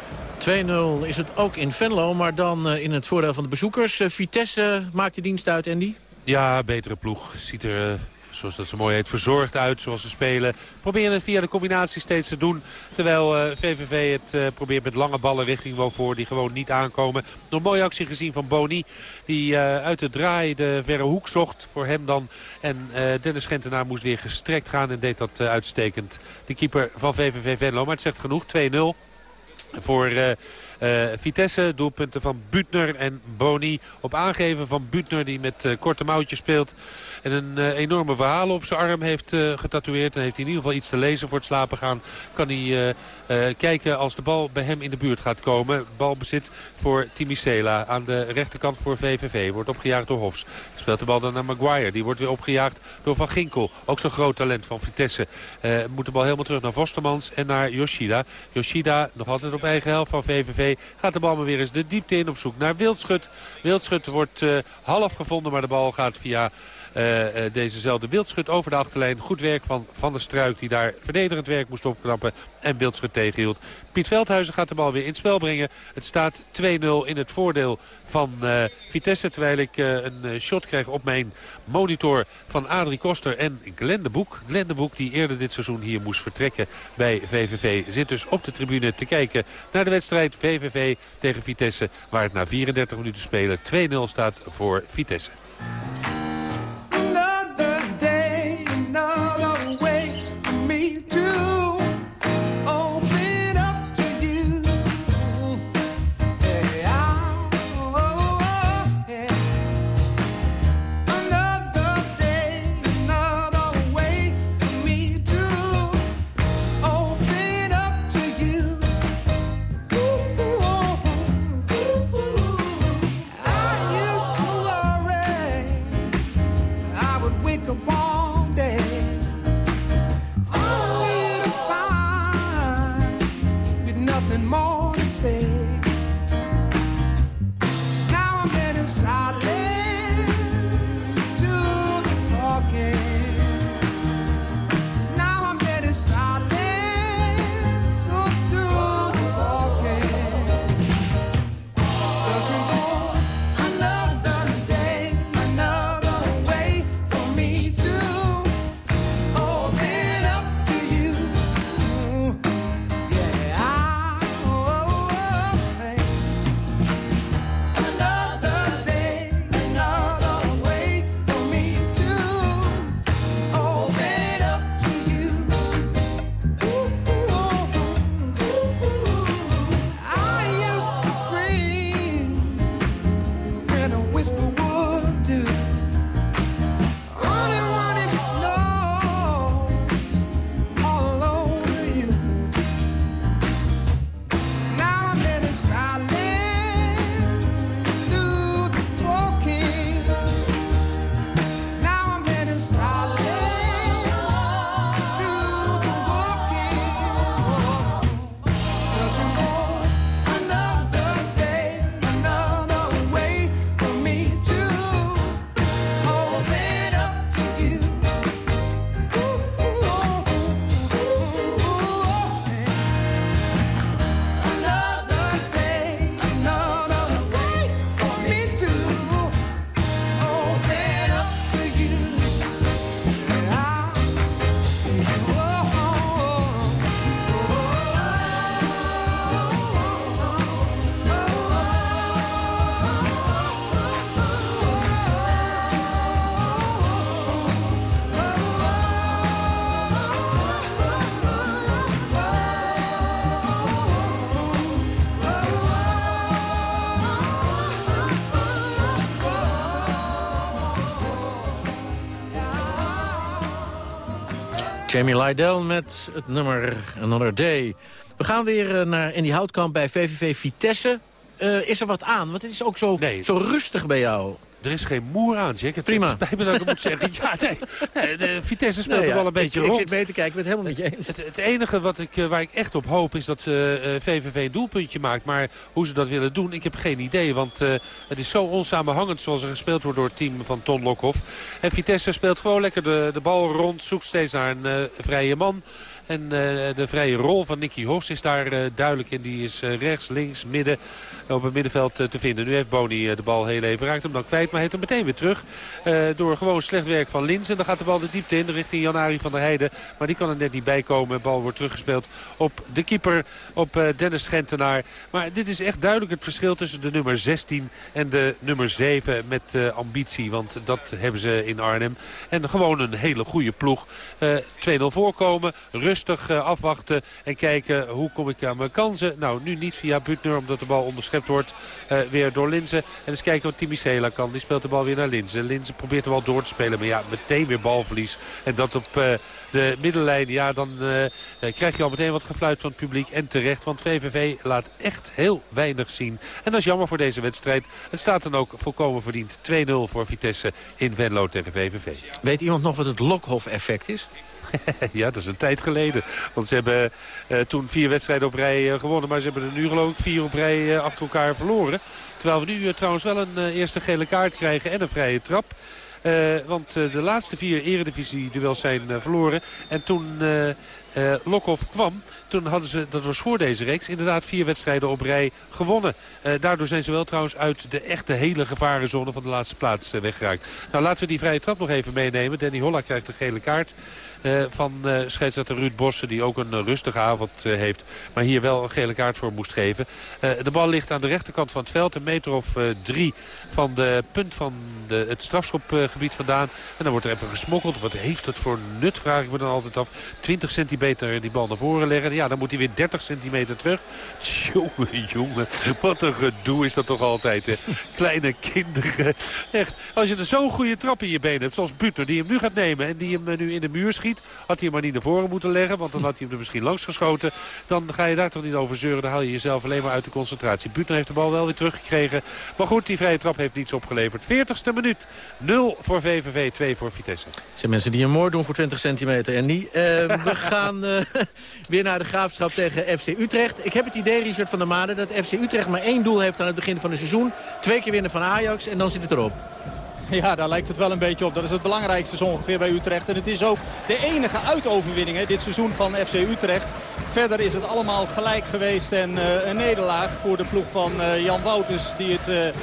2-0 is het ook in Venlo, maar dan eh, in het voordeel van de bezoekers. Eh, Vitesse maakt de dienst uit, Andy? Ja, betere ploeg. Ziet er, eh, zoals dat zo mooi heet, verzorgd uit zoals ze spelen. Proberen het via de combinatie steeds te doen. Terwijl eh, VVV het eh, probeert met lange ballen richting voor die gewoon niet aankomen. Nog een mooie actie gezien van Boni. Die eh, uit de draai de verre hoek zocht voor hem dan. En eh, Dennis Gentenaar moest weer gestrekt gaan en deed dat eh, uitstekend. De keeper van VVV Venlo. Maar het zegt genoeg, 2-0 voor eh, eh, Vitesse. Doelpunten van Butner en Boni. Op aangeven van Butner die met eh, korte mouwtjes speelt. En een eh, enorme verhaal op zijn arm heeft eh, getatoeëerd. En heeft hij in ieder geval iets te lezen voor het slapen gaan. Kan hij eh, eh, kijken als de bal bij hem in de buurt gaat komen. Balbezit voor Timicela. Aan de rechterkant voor VVV. Wordt opgejaagd door Hofs. Speelt de bal dan naar Maguire. Die wordt weer opgejaagd door Van Ginkel. Ook zo'n groot talent van Vitesse. Eh, moet de bal helemaal terug naar Vostermans en naar Yoshida. Yoshida nog altijd op eigen helft van VVV. Gaat de bal maar weer eens de diepte in op zoek naar Wildschut. Wildschut wordt eh, half gevonden, maar de bal gaat via... eh, eh, dezezelfde Wildschut over de achterlijn. Goed werk van Van der Struik die daar verdedigend werk moest opknappen. En Wildschut tegenhield. Piet Veldhuizen gaat de bal weer in het spel brengen. Het staat 2-0 in het voordeel van eh, Vitesse. Terwijl ik een shot krijg op mijn monitor van Adrie Koster en Glenn de Boek. Glenn de Boek die eerder dit seizoen hier moest vertrekken bij VVV. Zit dus op de tribune te kijken naar de wedstrijd VVV tegen Vitesse. Waar het na 34 minuten spelen 2-0 staat voor Vitesse. Jamie Lydell met het nummer Another Day. We gaan weer eh, naar in die houtkamp bij VVV Vitesse. Eh, is er wat aan? Want het is ook zo, zo rustig bij jou. Er is geen moer aan, Jack. Het Prima. Spijt me dat ik het moet zeggen. Ja, nee. nee de Vitesse speelt Nou ja, er wel een beetje ik, rond. Ik zit mee te kijken, ik ben het helemaal met je eens. Het, het enige wat ik, eh, waar ik echt op hoop is dat eh, eh, VVV een doelpuntje maakt. Maar hoe ze dat willen doen, ik heb geen idee. Want het is zo onsamenhangend zoals er gespeeld wordt door het team van Ton Lokhoff. En Vitesse speelt gewoon lekker de, de bal rond. Zoekt steeds naar een vrije man. En eh, de vrije rol van Nicky Hofs is daar eh, duidelijk in. Die is eh, rechts, links, midden op het middenveld te vinden. Nu heeft Boni de bal heel even raakt hem dan kwijt. Maar heeft hem meteen weer terug. door gewoon slecht werk van Lins. En dan gaat de bal de diepte in richting Janari van der Heijden. Maar die kan er net niet bij komen. De bal wordt teruggespeeld op de keeper. Op Dennis Gentenaar. Maar dit is echt duidelijk het verschil tussen de nummer 16 en de nummer 7 met ambitie. Want dat hebben ze in Arnhem. En gewoon een hele goede ploeg. Eh 2-0 voorkomen. Rustig eh, afwachten. En kijken hoe kom ik aan mijn kansen. Nou, nu niet via Butner omdat de bal onderschept wordt. eh, weer door Linzen. En eens kijken wat Timmy Sela kan. Die speelt de bal weer naar Linzen. Linzen probeert de bal door te spelen. Maar ja, meteen weer balverlies. En dat op eh, de middenlijn. Ja, dan krijg je al meteen wat gefluit van het publiek. En terecht, want VVV laat echt heel weinig zien. En dat is jammer voor deze wedstrijd. Het staat dan ook volkomen verdiend. 2-0 voor Vitesse in Venlo tegen VVV. Weet iemand nog wat het Lokhoff-effect is? ja, dat is een tijd geleden. Want ze hebben eh, toen vier wedstrijden op rij eh, gewonnen. Maar ze hebben er nu geloof ik vier op rij eh, achter elkaar verloren. Terwijl we nu trouwens wel een eerste gele kaart krijgen en een vrije trap. Want de laatste vier eredivisie-duels zijn verloren. En toen eh, Lokhoff kwam, toen hadden ze, dat was voor deze reeks, inderdaad vier wedstrijden op rij gewonnen. Eh, daardoor zijn ze wel trouwens uit de echte hele gevarenzone van de laatste plaats eh, weggeraakt. Nou, laten we die vrije trap nog even meenemen. Danny Holla krijgt de gele kaart van scheidsrechter Ruud Bossen, die ook een rustige avond heeft. Maar hier wel een gele kaart voor moest geven. De bal ligt aan de rechterkant van het veld, een meter of drie van de punt van de, het strafschopgebied vandaan. En dan wordt er even gesmokkeld. Wat heeft het voor nut, vraag ik me dan altijd af. 20 centimeter die bal naar voren leggen. Ja, dan moet hij weer 30 centimeter terug. Jongen, jongen. Wat een gedoe is dat toch altijd. Hè? Kleine kinderen. Echt. Als je een zo'n goede trap in je been hebt, zoals Buter, die hem nu gaat nemen en die hem eh, nu in de muur schiet. Had hij hem maar niet naar voren moeten leggen, want dan had hij hem er misschien langs geschoten. Dan ga je daar toch niet over zeuren. Dan haal je jezelf alleen maar uit de concentratie. Buter heeft de bal wel weer teruggekregen. Maar goed, die vrije trap heeft niets opgeleverd. 40ste minuut. 0 voor VVV, 2 voor Vitesse. Er zijn mensen die een moord doen voor 20 centimeter en niet. Eh, we gaan eh, weer naar de graafschap tegen FC Utrecht. Ik heb het idee, Richard van der Made, dat FC Utrecht maar één doel heeft aan het begin van het seizoen. Twee keer winnen van Ajax en dan zit het erop. Ja, daar lijkt het wel een beetje op. Dat is het belangrijkste zo ongeveer bij Utrecht. En het is ook de enige uitoverwinning hè, dit seizoen van FC Utrecht. Verder is het allemaal gelijk geweest en eh, een nederlaag voor de ploeg van eh, Jan Wouters. Die het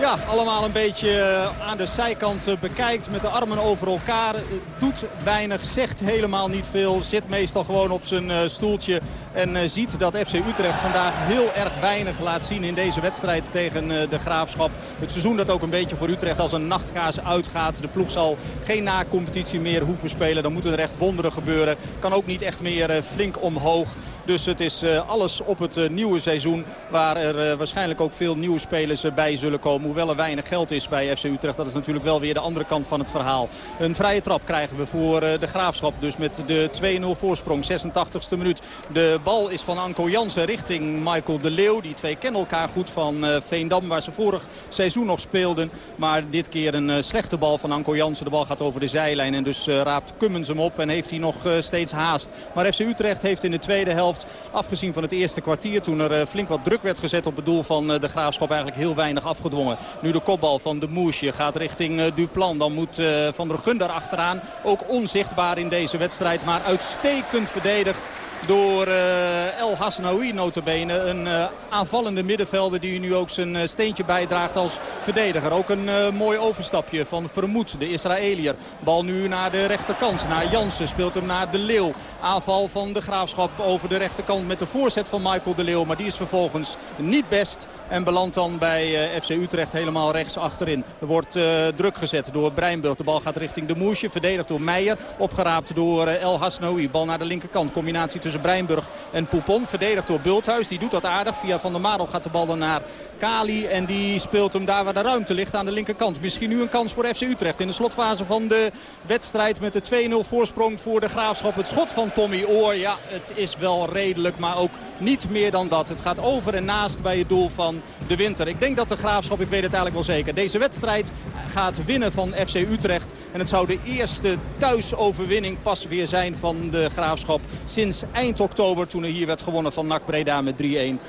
ja, allemaal een beetje eh, aan de zijkant eh, bekijkt met de armen over elkaar. Eh, doet weinig, zegt helemaal niet veel. Zit meestal gewoon op zijn stoeltje. En ziet dat FC Utrecht vandaag heel erg weinig laat zien in deze wedstrijd tegen de Graafschap. Het seizoen dat ook een beetje voor Utrecht als een nachtkaas uitgaat. De ploeg zal geen na-competitie meer hoeven spelen. Dan moeten er echt wonderen gebeuren. Kan ook niet echt meer flink omhoog. Dus het is eh, alles op het eh, nieuwe seizoen. Waar er eh, waarschijnlijk ook veel nieuwe spelers bij zullen komen. Hoewel er weinig geld is bij FC Utrecht. Dat is natuurlijk wel weer de andere kant van het verhaal. Een vrije trap krijgen we voor de Graafschap. Dus met de 2-0 voorsprong. 86e minuut. De bal is van Anko Jansen richting Michael de Leeuw. Die twee kennen elkaar goed van Veendam. Waar ze vorig seizoen nog speelden. Maar dit keer een slechte bal van Anko Jansen. De bal gaat over de zijlijn. En dus raapt Cummins hem op. En heeft hij nog steeds haast. Maar FC Utrecht heeft in de tweede helft. Afgezien van het eerste kwartier. Toen er eh, flink wat druk werd gezet op het doel van eh, de Graafschap. Eigenlijk heel weinig afgedwongen. Nu de kopbal van de Moesje gaat richting eh, Duplan. Dan moet Van der Gun daar achteraan. Ook onzichtbaar in deze wedstrijd. Maar uitstekend verdedigd door eh, El Hasnaoui notabene. Een eh, aanvallende middenvelder die nu ook zijn eh, steentje bijdraagt als verdediger. Ook een mooi overstapje van Vermoed, de Israëliër. Bal nu naar de rechterkant, naar Jansen. Speelt hem naar De Leeuw. Aanval van de Graafschap over de rechterkant met de voorzet van Michael De Leeuw. Maar die is vervolgens niet best en belandt dan bij FC Utrecht helemaal rechts achterin. Er wordt druk gezet door Breinburg. De bal gaat richting de Moesje, verdedigd door Meijer. Opgeraapt door El Hasnaoui. Bal naar de linkerkant, combinatie tussen tussen Breinburg en Poupon. Verdedigd door Bulthuis. Die doet dat aardig. Via Van der Marel gaat de bal dan naar Kali. En die speelt hem daar waar de ruimte ligt aan de linkerkant. Misschien nu een kans voor FC Utrecht. In de slotfase van de wedstrijd met de 2-0 voorsprong voor de Graafschap. Het schot van Tommy Oor. Ja, het is wel redelijk. Maar ook niet meer dan dat. Het gaat over en naast bij het doel van de winter. Ik denk dat de Graafschap, ik weet het eigenlijk wel zeker, deze wedstrijd gaat winnen van FC Utrecht. En het zou de eerste thuisoverwinning pas weer zijn van de Graafschap sinds eind oktober toen er hier werd gewonnen van NAC Breda met 3-1.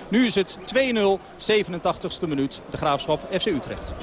Nu is het 2-0, 87ste minuut, de Graafschap FC Utrecht.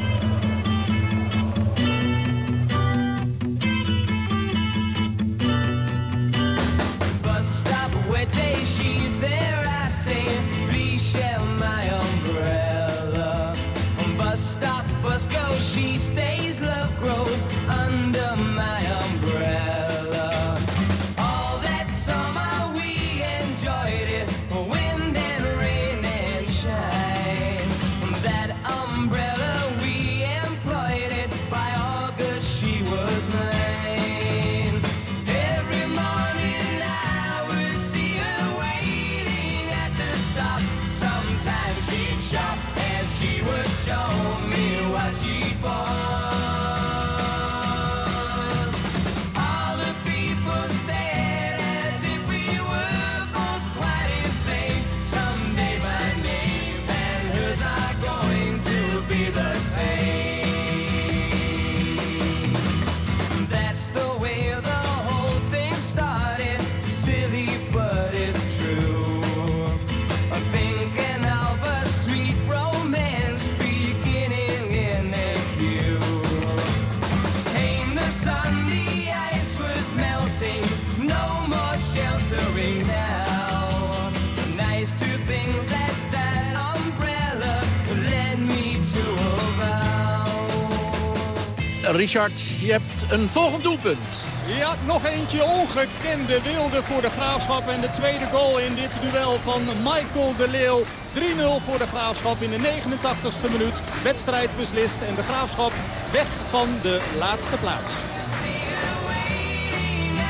Richard, je hebt een volgend doelpunt. Ja, nog eentje ongekende wilde voor de Graafschap. En de tweede goal in dit duel van Michael de Leeuw. 3-0 voor de Graafschap in de 89ste minuut. Wedstrijd beslist en de Graafschap weg van de laatste plaats.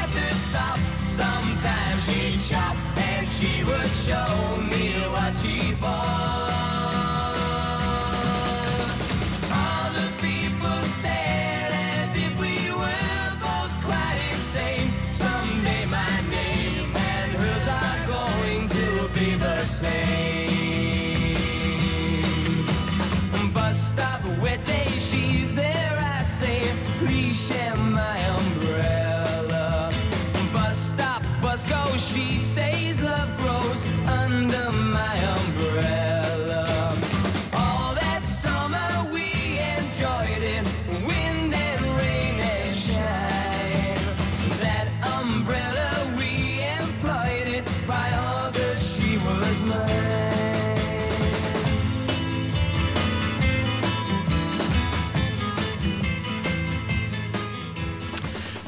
at the stop. Sometimes she'd shop and she would show me what she bought.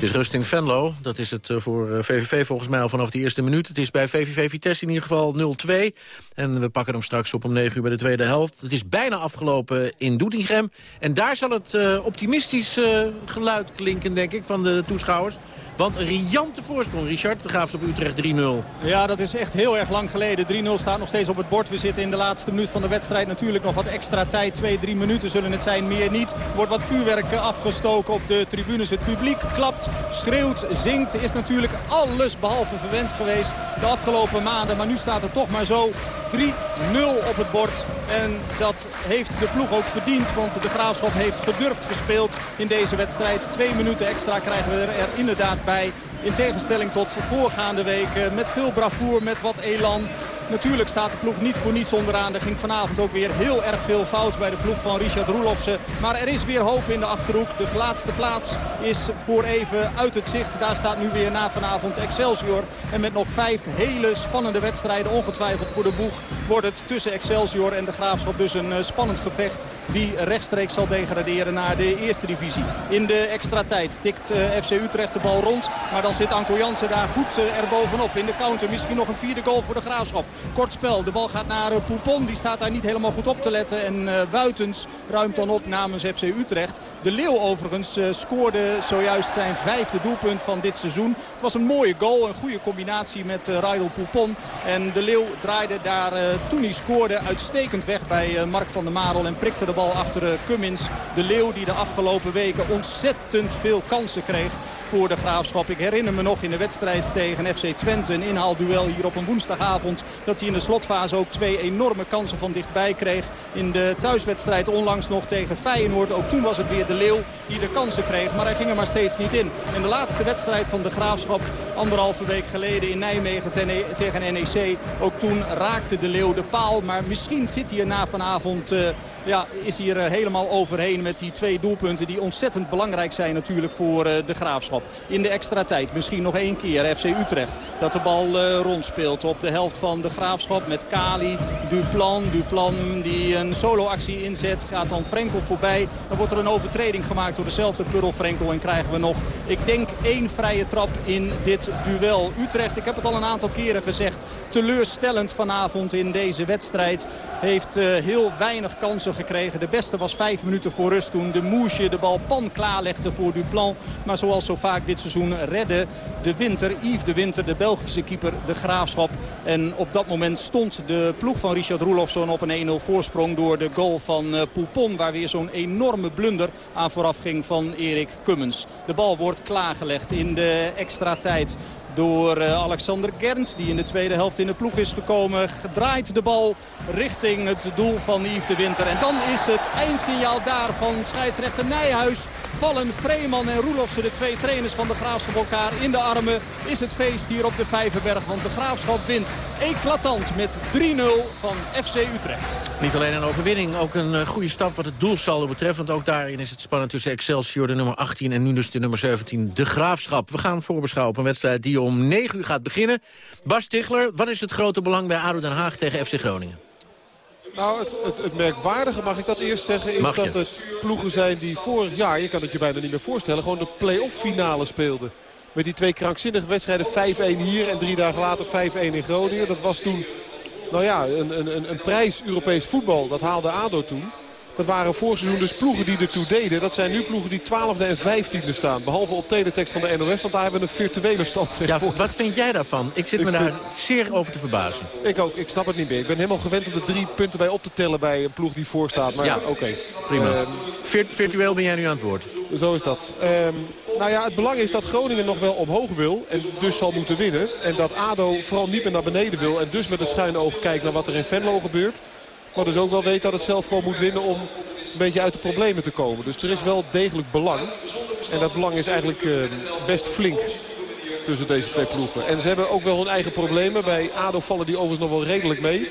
Het is rust in Venlo. Dat is het eh, voor eh, VVV volgens mij al vanaf de eerste minuut. Het is bij VVV Vitesse in ieder geval 0-2. En we pakken hem straks op om 9 uur bij de tweede helft. Het is bijna afgelopen in Doetinchem. En daar zal het eh, optimistisch eh, geluid klinken, denk ik, van de toeschouwers. Want een riante voorsprong, Richard. De Graafschap Utrecht 3-0. Ja, dat is echt heel erg lang geleden. 3-0 staat nog steeds op het bord. We zitten in de laatste minuut van de wedstrijd. Natuurlijk nog wat extra tijd. 2, 3 minuten zullen het zijn, meer niet. Wordt wat vuurwerk eh, afgestoken op de tribunes. Het publiek klapt, schreeuwt, zingt. Is natuurlijk alles behalve verwend geweest de afgelopen maanden. Maar nu staat er toch maar zo 3-0 op het bord. En dat heeft de ploeg ook verdiend. Want de Graafschap heeft gedurfd gespeeld in deze wedstrijd. Twee minuten extra krijgen we er, er inderdaad bij. In tegenstelling tot voorgaande weken. Met veel bravoer, met wat elan. Natuurlijk staat de ploeg niet voor niets onderaan. Er ging vanavond ook weer heel erg veel fout bij de ploeg van Richard Roelofsen. Maar er is weer hoop in de Achterhoek. De laatste plaats is voor even uit het zicht. Daar staat nu weer na vanavond Excelsior. En met nog vijf hele spannende wedstrijden ongetwijfeld voor de boeg... wordt het tussen Excelsior en de Graafschap dus een eh, spannend gevecht... wie rechtstreeks zal degraderen naar de eerste divisie. In de extra tijd tikt eh, FC Utrecht de bal rond. Maar dan zit Anko Jansen daar goed eh, erbovenop. In de counter misschien nog een vierde goal voor de Graafschap. Kort spel. De bal gaat naar eh, Poupon. Die staat daar niet helemaal goed op te letten. En eh, Wuitens ruimt dan op namens FC Utrecht. De Leeuw overigens eh, scoorde zojuist zijn vijfde doelpunt van dit seizoen. Het was een mooie goal, een goede combinatie met Raidel Poupon. En De Leeuw draaide daar toen hij scoorde uitstekend weg bij Mark van der Marel. En prikte de bal achter Cummins. De Leeuw die de afgelopen weken ontzettend veel kansen kreeg voor de Graafschap. Ik herinner me nog in de wedstrijd tegen FC Twente, een inhaalduel hier op een woensdagavond, dat hij in de slotfase ook twee enorme kansen van dichtbij kreeg. In de thuiswedstrijd onlangs nog tegen Feyenoord. Ook toen was het weer de Leeuw die de kansen kreeg, maar hij ging er maar steeds niet in. In de laatste wedstrijd van de Graafschap, anderhalve week geleden in Nijmegen tegen NEC, ook toen raakte de Leeuw de paal. Maar misschien zit hij er na vanavond... Uh, ja, is hier uh, helemaal overheen met die twee doelpunten die ontzettend belangrijk zijn natuurlijk voor uh, de Graafschap. In de extra tijd misschien nog één keer FC Utrecht dat de bal rondspeelt op de helft van de Graafschap met Kali, Duplan. Duplan die een soloactie inzet, gaat dan Frenkel voorbij. Dan wordt er een overtreding gemaakt door dezelfde Purl Frenkel en krijgen we nog, ik denk, één vrije trap in dit duel. Utrecht, ik heb het al een aantal keren gezegd, teleurstellend vanavond in deze wedstrijd. Heeft heel weinig kansen gekregen. De beste was vijf minuten voor rust toen de Moesje de bal pan klaarlegde voor Duplan. Maar zoals zo vaak dit seizoen redde de Winter, Yves de Winter, de Belgische keeper, de Graafschap. En op dat moment stond de ploeg van Richard Roelofsson op een 1-0 voorsprong door de goal van uh, Poupon. Waar weer zo'n enorme blunder aan vooraf ging van Erik Cummins. De bal wordt klaargelegd in de extra tijd door uh, Alexander Gerns. Die in de tweede helft in de ploeg is gekomen. Draait de bal richting het doel van Yves de Winter. En dan is het eindsignaal daar van scheidsrechter Nijhuis. Vallen Vreeman en Roelofsen, de twee trainers van de Graafschap elkaar in de armen. Is het feest hier op de Vijverberg. Want de Graafschap wint eclatant met 3-0 van FC Utrecht. Niet alleen een overwinning, ook een uh, goede stap wat het doelsaldo betreft. Want ook daarin is het spannend tussen Excelsior, de nummer 18 en nu dus de nummer 17, de Graafschap. We gaan voorbeschouwen op een wedstrijd die om 9 uur gaat beginnen. Bas Tichler, wat is het grote belang bij ADO Den Haag tegen FC Groningen? Nou, het, het, het, merkwaardige, mag ik dat eerst zeggen, is dat het ploegen zijn die vorig jaar, je kan het je bijna niet meer voorstellen, gewoon de play-off finale speelden. Met die twee krankzinnige wedstrijden, 5-1 hier en drie dagen later 5-1 in Groningen. Dat was toen, nou ja, een, een, een prijs Europees voetbal. Dat haalde ADO toen. Dat waren voorseizoen dus ploegen die ertoe deden. Dat zijn nu ploegen die 12e en 15e staan. Behalve op teletext van de NOS, want daar hebben we een virtuele stand. Ja, wat vind jij daarvan? Ik zit ik me vind... daar zeer over te verbazen. Ik ook, ik snap het niet meer. Ik ben helemaal gewend om de drie punten bij op te tellen bij een ploeg die voor staat. Maar ja, oké. Okay. Prima. Virt virtueel ben jij nu aan het woord. Zo is dat. Um, nou ja, het belang is dat Groningen nog wel omhoog wil en dus zal moeten winnen. En dat ADO vooral niet meer naar beneden wil en dus met een schuin oog kijkt naar wat er in Venlo gebeurt. Maar dus ook wel weet dat het zelf gewoon moet winnen om een beetje uit de problemen te komen. Dus er is wel degelijk belang. En dat belang is eigenlijk uh, best flink tussen deze twee ploegen. En ze hebben ook wel hun eigen problemen. Bij ADO vallen die overigens nog wel redelijk mee.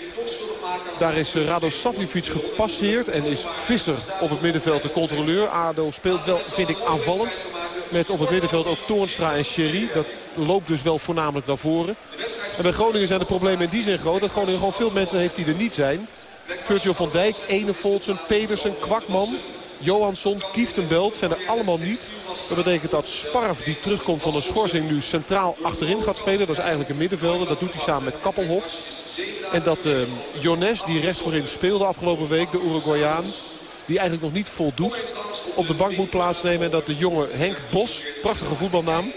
Daar is Rado Savljevic gepasseerd en is Visser op het middenveld de controleur. ADO speelt wel, vind ik, aanvallend. Met op het middenveld ook Toornstra en Sherry. Dat loopt dus wel voornamelijk naar voren. En bij Groningen zijn de problemen in die zin groot. Dat Groningen gewoon veel mensen heeft die er niet zijn. Virgil van Dijk, Enevoltsen, Pedersen, Kwakman, Johansson, Kieftenbelt zijn er allemaal niet. Dat betekent dat Sparf, die terugkomt van de schorsing, nu centraal achterin gaat spelen. Dat is eigenlijk een middenvelder. Dat doet hij samen met Kappelhof. En dat uh, Jones, die rechts voorin speelde afgelopen week, de Uruguayaan... die eigenlijk nog niet voldoet, op de bank moet plaatsnemen. En dat de jonge Henk Bos, prachtige voetbalnaam,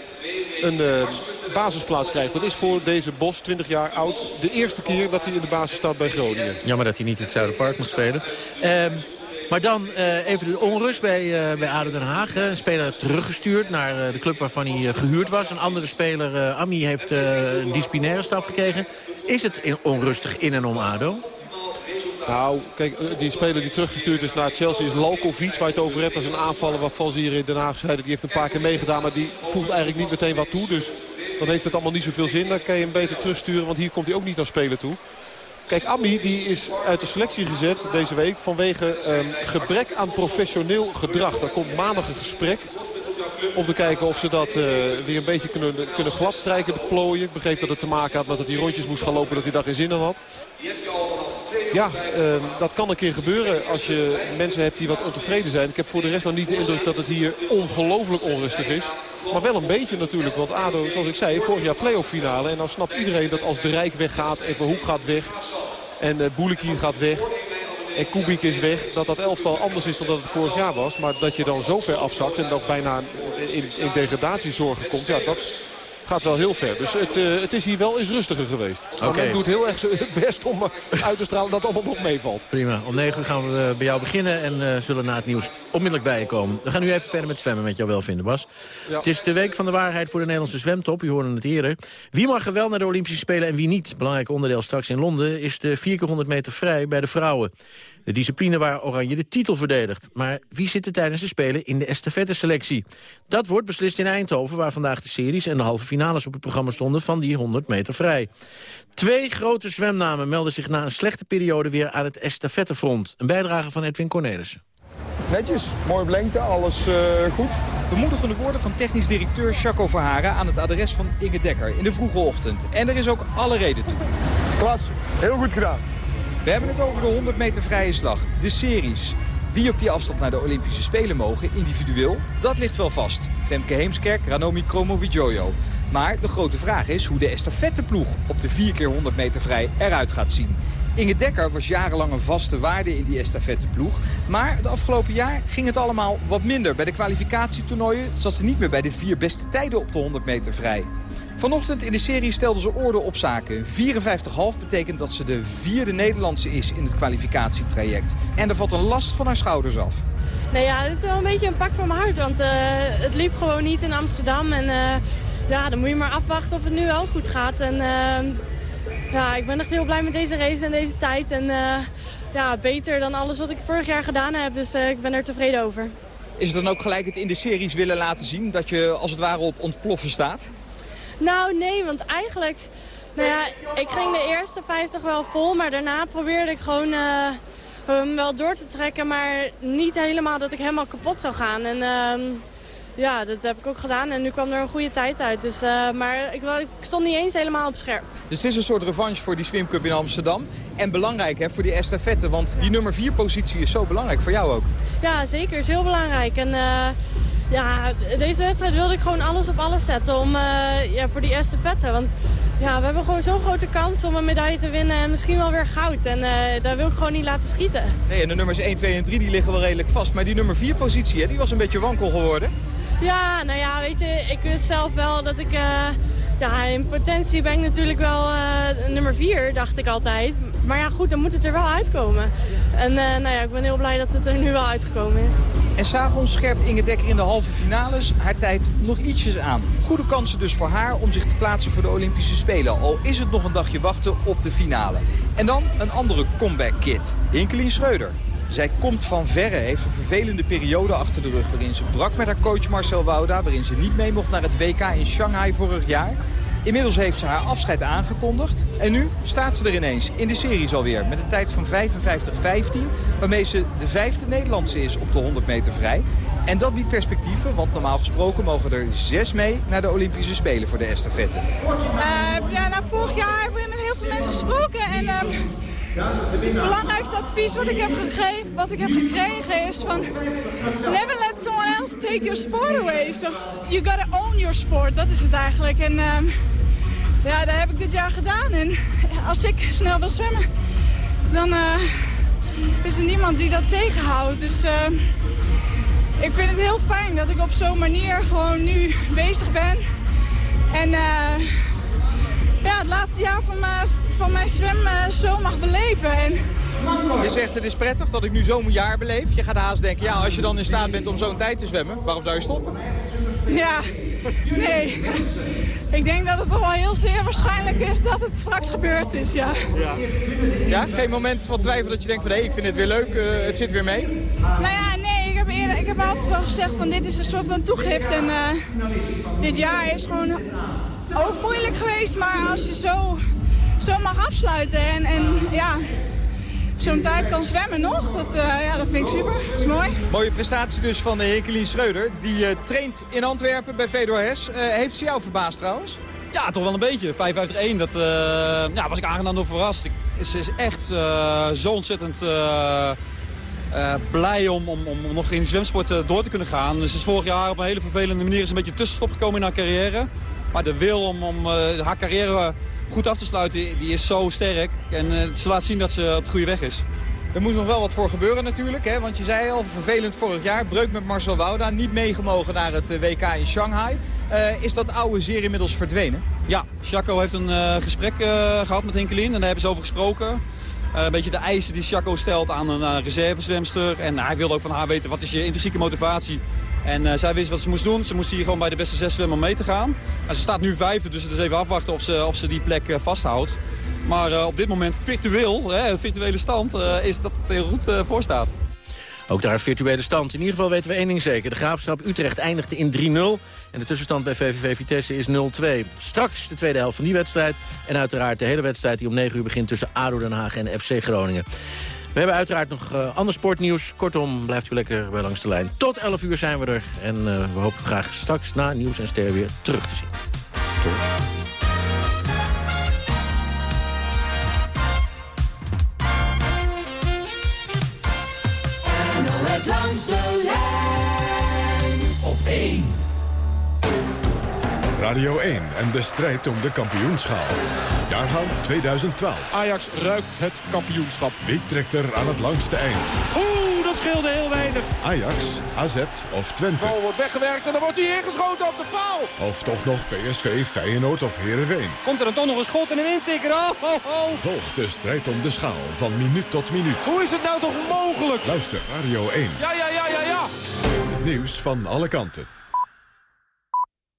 een uh, basisplaats krijgt. Dat is voor deze Bos, 20 jaar oud, de eerste keer dat hij in de basis staat bij Groningen. Jammer dat hij niet in het Zuiderpark moet spelen. Uh, maar dan uh, even de onrust bij, uh, bij ADO Den Haag. Een speler teruggestuurd naar de club waarvan hij gehuurd was. Een andere speler, Ami, heeft een disciplinaire staf gekregen. Is het onrustig in en om ADO? Nou, kijk, die speler die teruggestuurd is naar Chelsea is Lalkovic. Waar je het over hebt als een aanvaller waarvan ze hier in Den Haag zeiden. Die heeft een paar keer meegedaan, maar die voegt eigenlijk niet meteen wat toe. Dus dan heeft het allemaal niet zoveel zin. Dan kan je hem beter terugsturen, want hier komt hij ook niet naar spelen toe. Kijk, Ami die is uit de selectie gezet deze week vanwege um, gebrek aan professioneel gedrag. Daar komt maandag een gesprek om te kijken of ze dat uh, weer een beetje kunnen, kunnen gladstrijken, de plooien. Ik begreep dat het te maken had met dat hij rondjes moest gaan lopen dat hij daar geen zin in had. Ja, uh, dat kan een keer gebeuren als je mensen hebt die wat ontevreden zijn. Ik heb voor de rest nog niet de indruk dat het hier ongelooflijk onrustig is. Maar wel een beetje natuurlijk, want ADO, zoals ik zei, vorig jaar playoff finale. En nou snapt iedereen dat als de Rijk weggaat en Verhoek gaat weg en uh, Boelekier gaat weg. en Kubik is weg, dat dat elftal anders is dan dat het vorig jaar was. Maar dat je dan zo ver afzakt en dat bijna in, in degradatiezorgen komt, ja, dat gaat wel heel ver. Dus het, eh, het is hier wel eens rustiger geweest. Maar Oké. men doet heel erg zijn best om uit te stralen dat allemaal nog meevalt. Prima. Om 9 uur gaan we eh, bij jou beginnen en eh, zullen na het nieuws onmiddellijk bij je komen. We gaan nu even verder met zwemmen met jou welvinden, Bas. Ja. Het is de week van de waarheid voor de Nederlandse zwemtop. U hoorde het eerder. Wie mag er wel naar de Olympische Spelen en wie niet? Belangrijk onderdeel straks in Londen is de 4 keer 100 meter vrij bij de vrouwen. De discipline waar Oranje de titel verdedigt. Maar wie zit er tijdens de Spelen in de estafette-selectie? Dat wordt beslist in Eindhoven, waar vandaag de series en de halve finales op het programma stonden van die 100 meter vrij. Twee grote zwemnamen melden zich na een slechte periode weer aan het estafettefront. Een bijdrage van Edwin Cornelissen. Netjes, mooi op lengte, alles eh, goed. Bemoedigende woorden van technisch directeur Jaco Verharen aan het adres van Inge Dekker in de vroege ochtend. En er is ook alle reden toe. Klas, heel goed gedaan. We hebben het over de 100 meter vrije slag, de series. Wie op die afstand naar de Olympische Spelen mogen, individueel, dat ligt wel vast. Femke Heemskerk, Ranomi Kromowidjojo. Maar de grote vraag is hoe de estafetteploeg op de 4 keer 100 meter vrij eruit gaat zien. Inge Dekker was jarenlang een vaste waarde in die estafetteploeg. Maar het afgelopen jaar ging het allemaal wat minder. Bij de kwalificatietoernooien zat ze niet meer bij de vier beste tijden op de 100 meter vrij. Vanochtend in de serie stelde ze orde op zaken. 54,5 betekent dat ze de vierde Nederlandse is in het kwalificatietraject. En er valt een last van haar schouders af. Nou ja, het is wel een beetje een pak van mijn hart. Want eh, het liep gewoon niet in Amsterdam. En eh, ja, dan moet je maar afwachten of het nu wel goed gaat. En eh, ja, ik ben echt heel blij met deze race en deze tijd. En ja, beter dan alles wat ik vorig jaar gedaan heb. Dus ik ben er tevreden over. Is het dan ook gelijk het in de series willen laten zien dat je als het ware op ontploffen staat? Nou, nee, want eigenlijk... Nou ja, ik ging de eerste 50 wel vol, maar daarna probeerde ik gewoon eh, hem wel door te trekken. Maar niet helemaal dat ik helemaal kapot zou gaan. En ehm, ja, dat heb ik ook gedaan en nu kwam er een goede tijd uit. Dus, eh, maar ik, ik stond niet eens helemaal op scherp. Dus het is een soort revanche voor die Swim Cup in Amsterdam. En belangrijk hè, voor die estafette, want die nummer 4 positie is zo belangrijk voor jou ook. Ja, zeker. is heel belangrijk. En eh, ja, deze wedstrijd wilde ik gewoon alles op alles zetten om, eh, ja, voor die eerste vette. Want ja, we hebben gewoon zo'n grote kans om een medaille te winnen en misschien wel weer goud. En eh, daar wil ik gewoon niet laten schieten. Nee, en de nummers 1, 2 en 3 die liggen wel redelijk vast. Maar die nummer 4 positie, hè, die was een beetje wankel geworden. Ja, nou ja, weet je, ik wist zelf wel dat ik... eh, ja, in potentie ben ik natuurlijk wel eh, nummer 4, dacht ik altijd. Maar ja, goed, dan moet het er wel uitkomen. En eh, nou ja, ik ben heel blij dat het er nu wel uitgekomen is. En s'avonds scherpt Inge Dekker in de halve finales haar tijd nog ietsjes aan. Goede kansen dus voor haar om zich te plaatsen voor de Olympische Spelen. Al is het nog een dagje wachten op de finale. En dan een andere comeback kid. Hinkelien Schreuder. Zij komt van verre, heeft een vervelende periode achter de rug... waarin ze brak met haar coach Marcel Wouda... waarin ze niet mee mocht naar het WK in Shanghai vorig jaar. Inmiddels heeft ze haar afscheid aangekondigd. En nu staat ze er ineens in de series alweer. Met een tijd van 55-15. Waarmee ze de vijfde Nederlandse is op de 100 meter vrij. En dat biedt perspectieven, want normaal gesproken mogen er zes mee naar de Olympische Spelen voor de estafette. Eh, ja, nou, vorig jaar hebben we met heel veel mensen gesproken. En ehm, het belangrijkste advies wat ik heb gegeven, wat ik heb gekregen is van... Never let someone else take your sport away. So you gotta own your sport, dat is het eigenlijk. En ehm, ja, dat heb ik dit jaar gedaan. En als ik snel wil zwemmen, dan eh, is er niemand die dat tegenhoudt. Dus... ehm, ik vind het heel fijn dat ik op zo'n manier gewoon nu bezig ben. En eh, ja, het laatste jaar van, mijn van mijn zwem eh, zo mag beleven. En, Je zegt het is prettig dat ik nu zo'n jaar beleef. Je gaat haast denken, ja, als je dan in staat bent om zo'n tijd te zwemmen, waarom zou je stoppen? ja, nee. ik denk dat het toch wel heel zeer waarschijnlijk is dat het straks gebeurd is, ja. Ja, geen moment van twijfel dat je denkt van hé, ik vind het weer leuk, eh, het zit weer mee. Nou ja, nee, ik heb, eerder, ik heb altijd zo gezegd van dit is een soort van toegift. En eh, dit jaar is gewoon ook moeilijk geweest, maar als je zo, zo mag afsluiten en, en ja, zo'n tijd kan zwemmen nog, dat, eh, ja, dat vind ik super. Dat is mooi. Mooie prestatie dus van de Hekelien Schreuder. Die eh, traint in Antwerpen bij Fedor Hes. Eh, heeft ze jou verbaasd trouwens? Ja, toch wel een beetje. 5 dat eh, ja, was ik aangenaam door verrast. Ik, ze is echt eh, zo ontzettend eh, eh, blij om, om, om nog in de zwemsport door te kunnen gaan. Ze is vorig jaar op een hele vervelende manier is een beetje tussenstop gekomen in haar carrière. Maar de wil om, om eh, haar carrière goed af te sluiten, die is zo sterk. En eh, ze laat zien dat ze op de goede weg is. Er moest nog wel wat voor gebeuren natuurlijk. Hè? Want je zei al, vervelend vorig jaar. Breuk met Marcel Wouda. Niet meegemogen naar het eh, WK in Shanghai. Eh, is dat oude zeer inmiddels verdwenen? Ja, Chaco heeft een gesprek eh, gehad met Hinkelin en daar hebben ze over gesproken. Een beetje de eisen die Chaco stelt aan een reservezwemster. En hij wilde ook van haar weten, wat is je intrinsieke motivatie? En eh, zij wist wat ze moest doen. Ze moest hier gewoon bij de beste zes zwemmen mee te gaan. En ze staat nu vijfde, dus het is even afwachten of ze, of ze die plek eh, vasthoudt. Maar eh, op dit moment virtueel, hè, virtuele stand, is dat het heel goed voor staat. Ook daar virtuele stand. In ieder geval weten we één ding zeker. De Graafschap Utrecht eindigde in 3-0. En de tussenstand bij VVV Vitesse is 0-2. Straks de tweede helft van die wedstrijd. En uiteraard de hele wedstrijd die om 9 uur begint tussen ADO Den Haag en FC Groningen. We hebben uiteraard nog uh, ander sportnieuws. Kortom, blijft u lekker bij langs de lijn. Tot 11 uur zijn we er. En uh, we hopen graag straks na Nieuws en Ster weer terug te zien. NOS langs de lijn op 1. Radio 1 en de strijd om de kampioenschaal. Jaargang 2012. Ajax ruikt het kampioenschap. Wie trekt er aan het langste eind? Oeh, dat scheelde heel weinig. Ajax, AZ of Twente? De bal wordt weggewerkt en dan wordt hij ingeschoten op de paal. Of toch nog PSV, Feyenoord of Heerenveen? Komt er dan toch nog een schot en een intikker? Oh, oh, oh. Volg de strijd om de schaal van minuut tot minuut. Hoe is het nou toch mogelijk? Luister Radio 1. Ja, ja, ja, ja, ja. Het nieuws van alle kanten.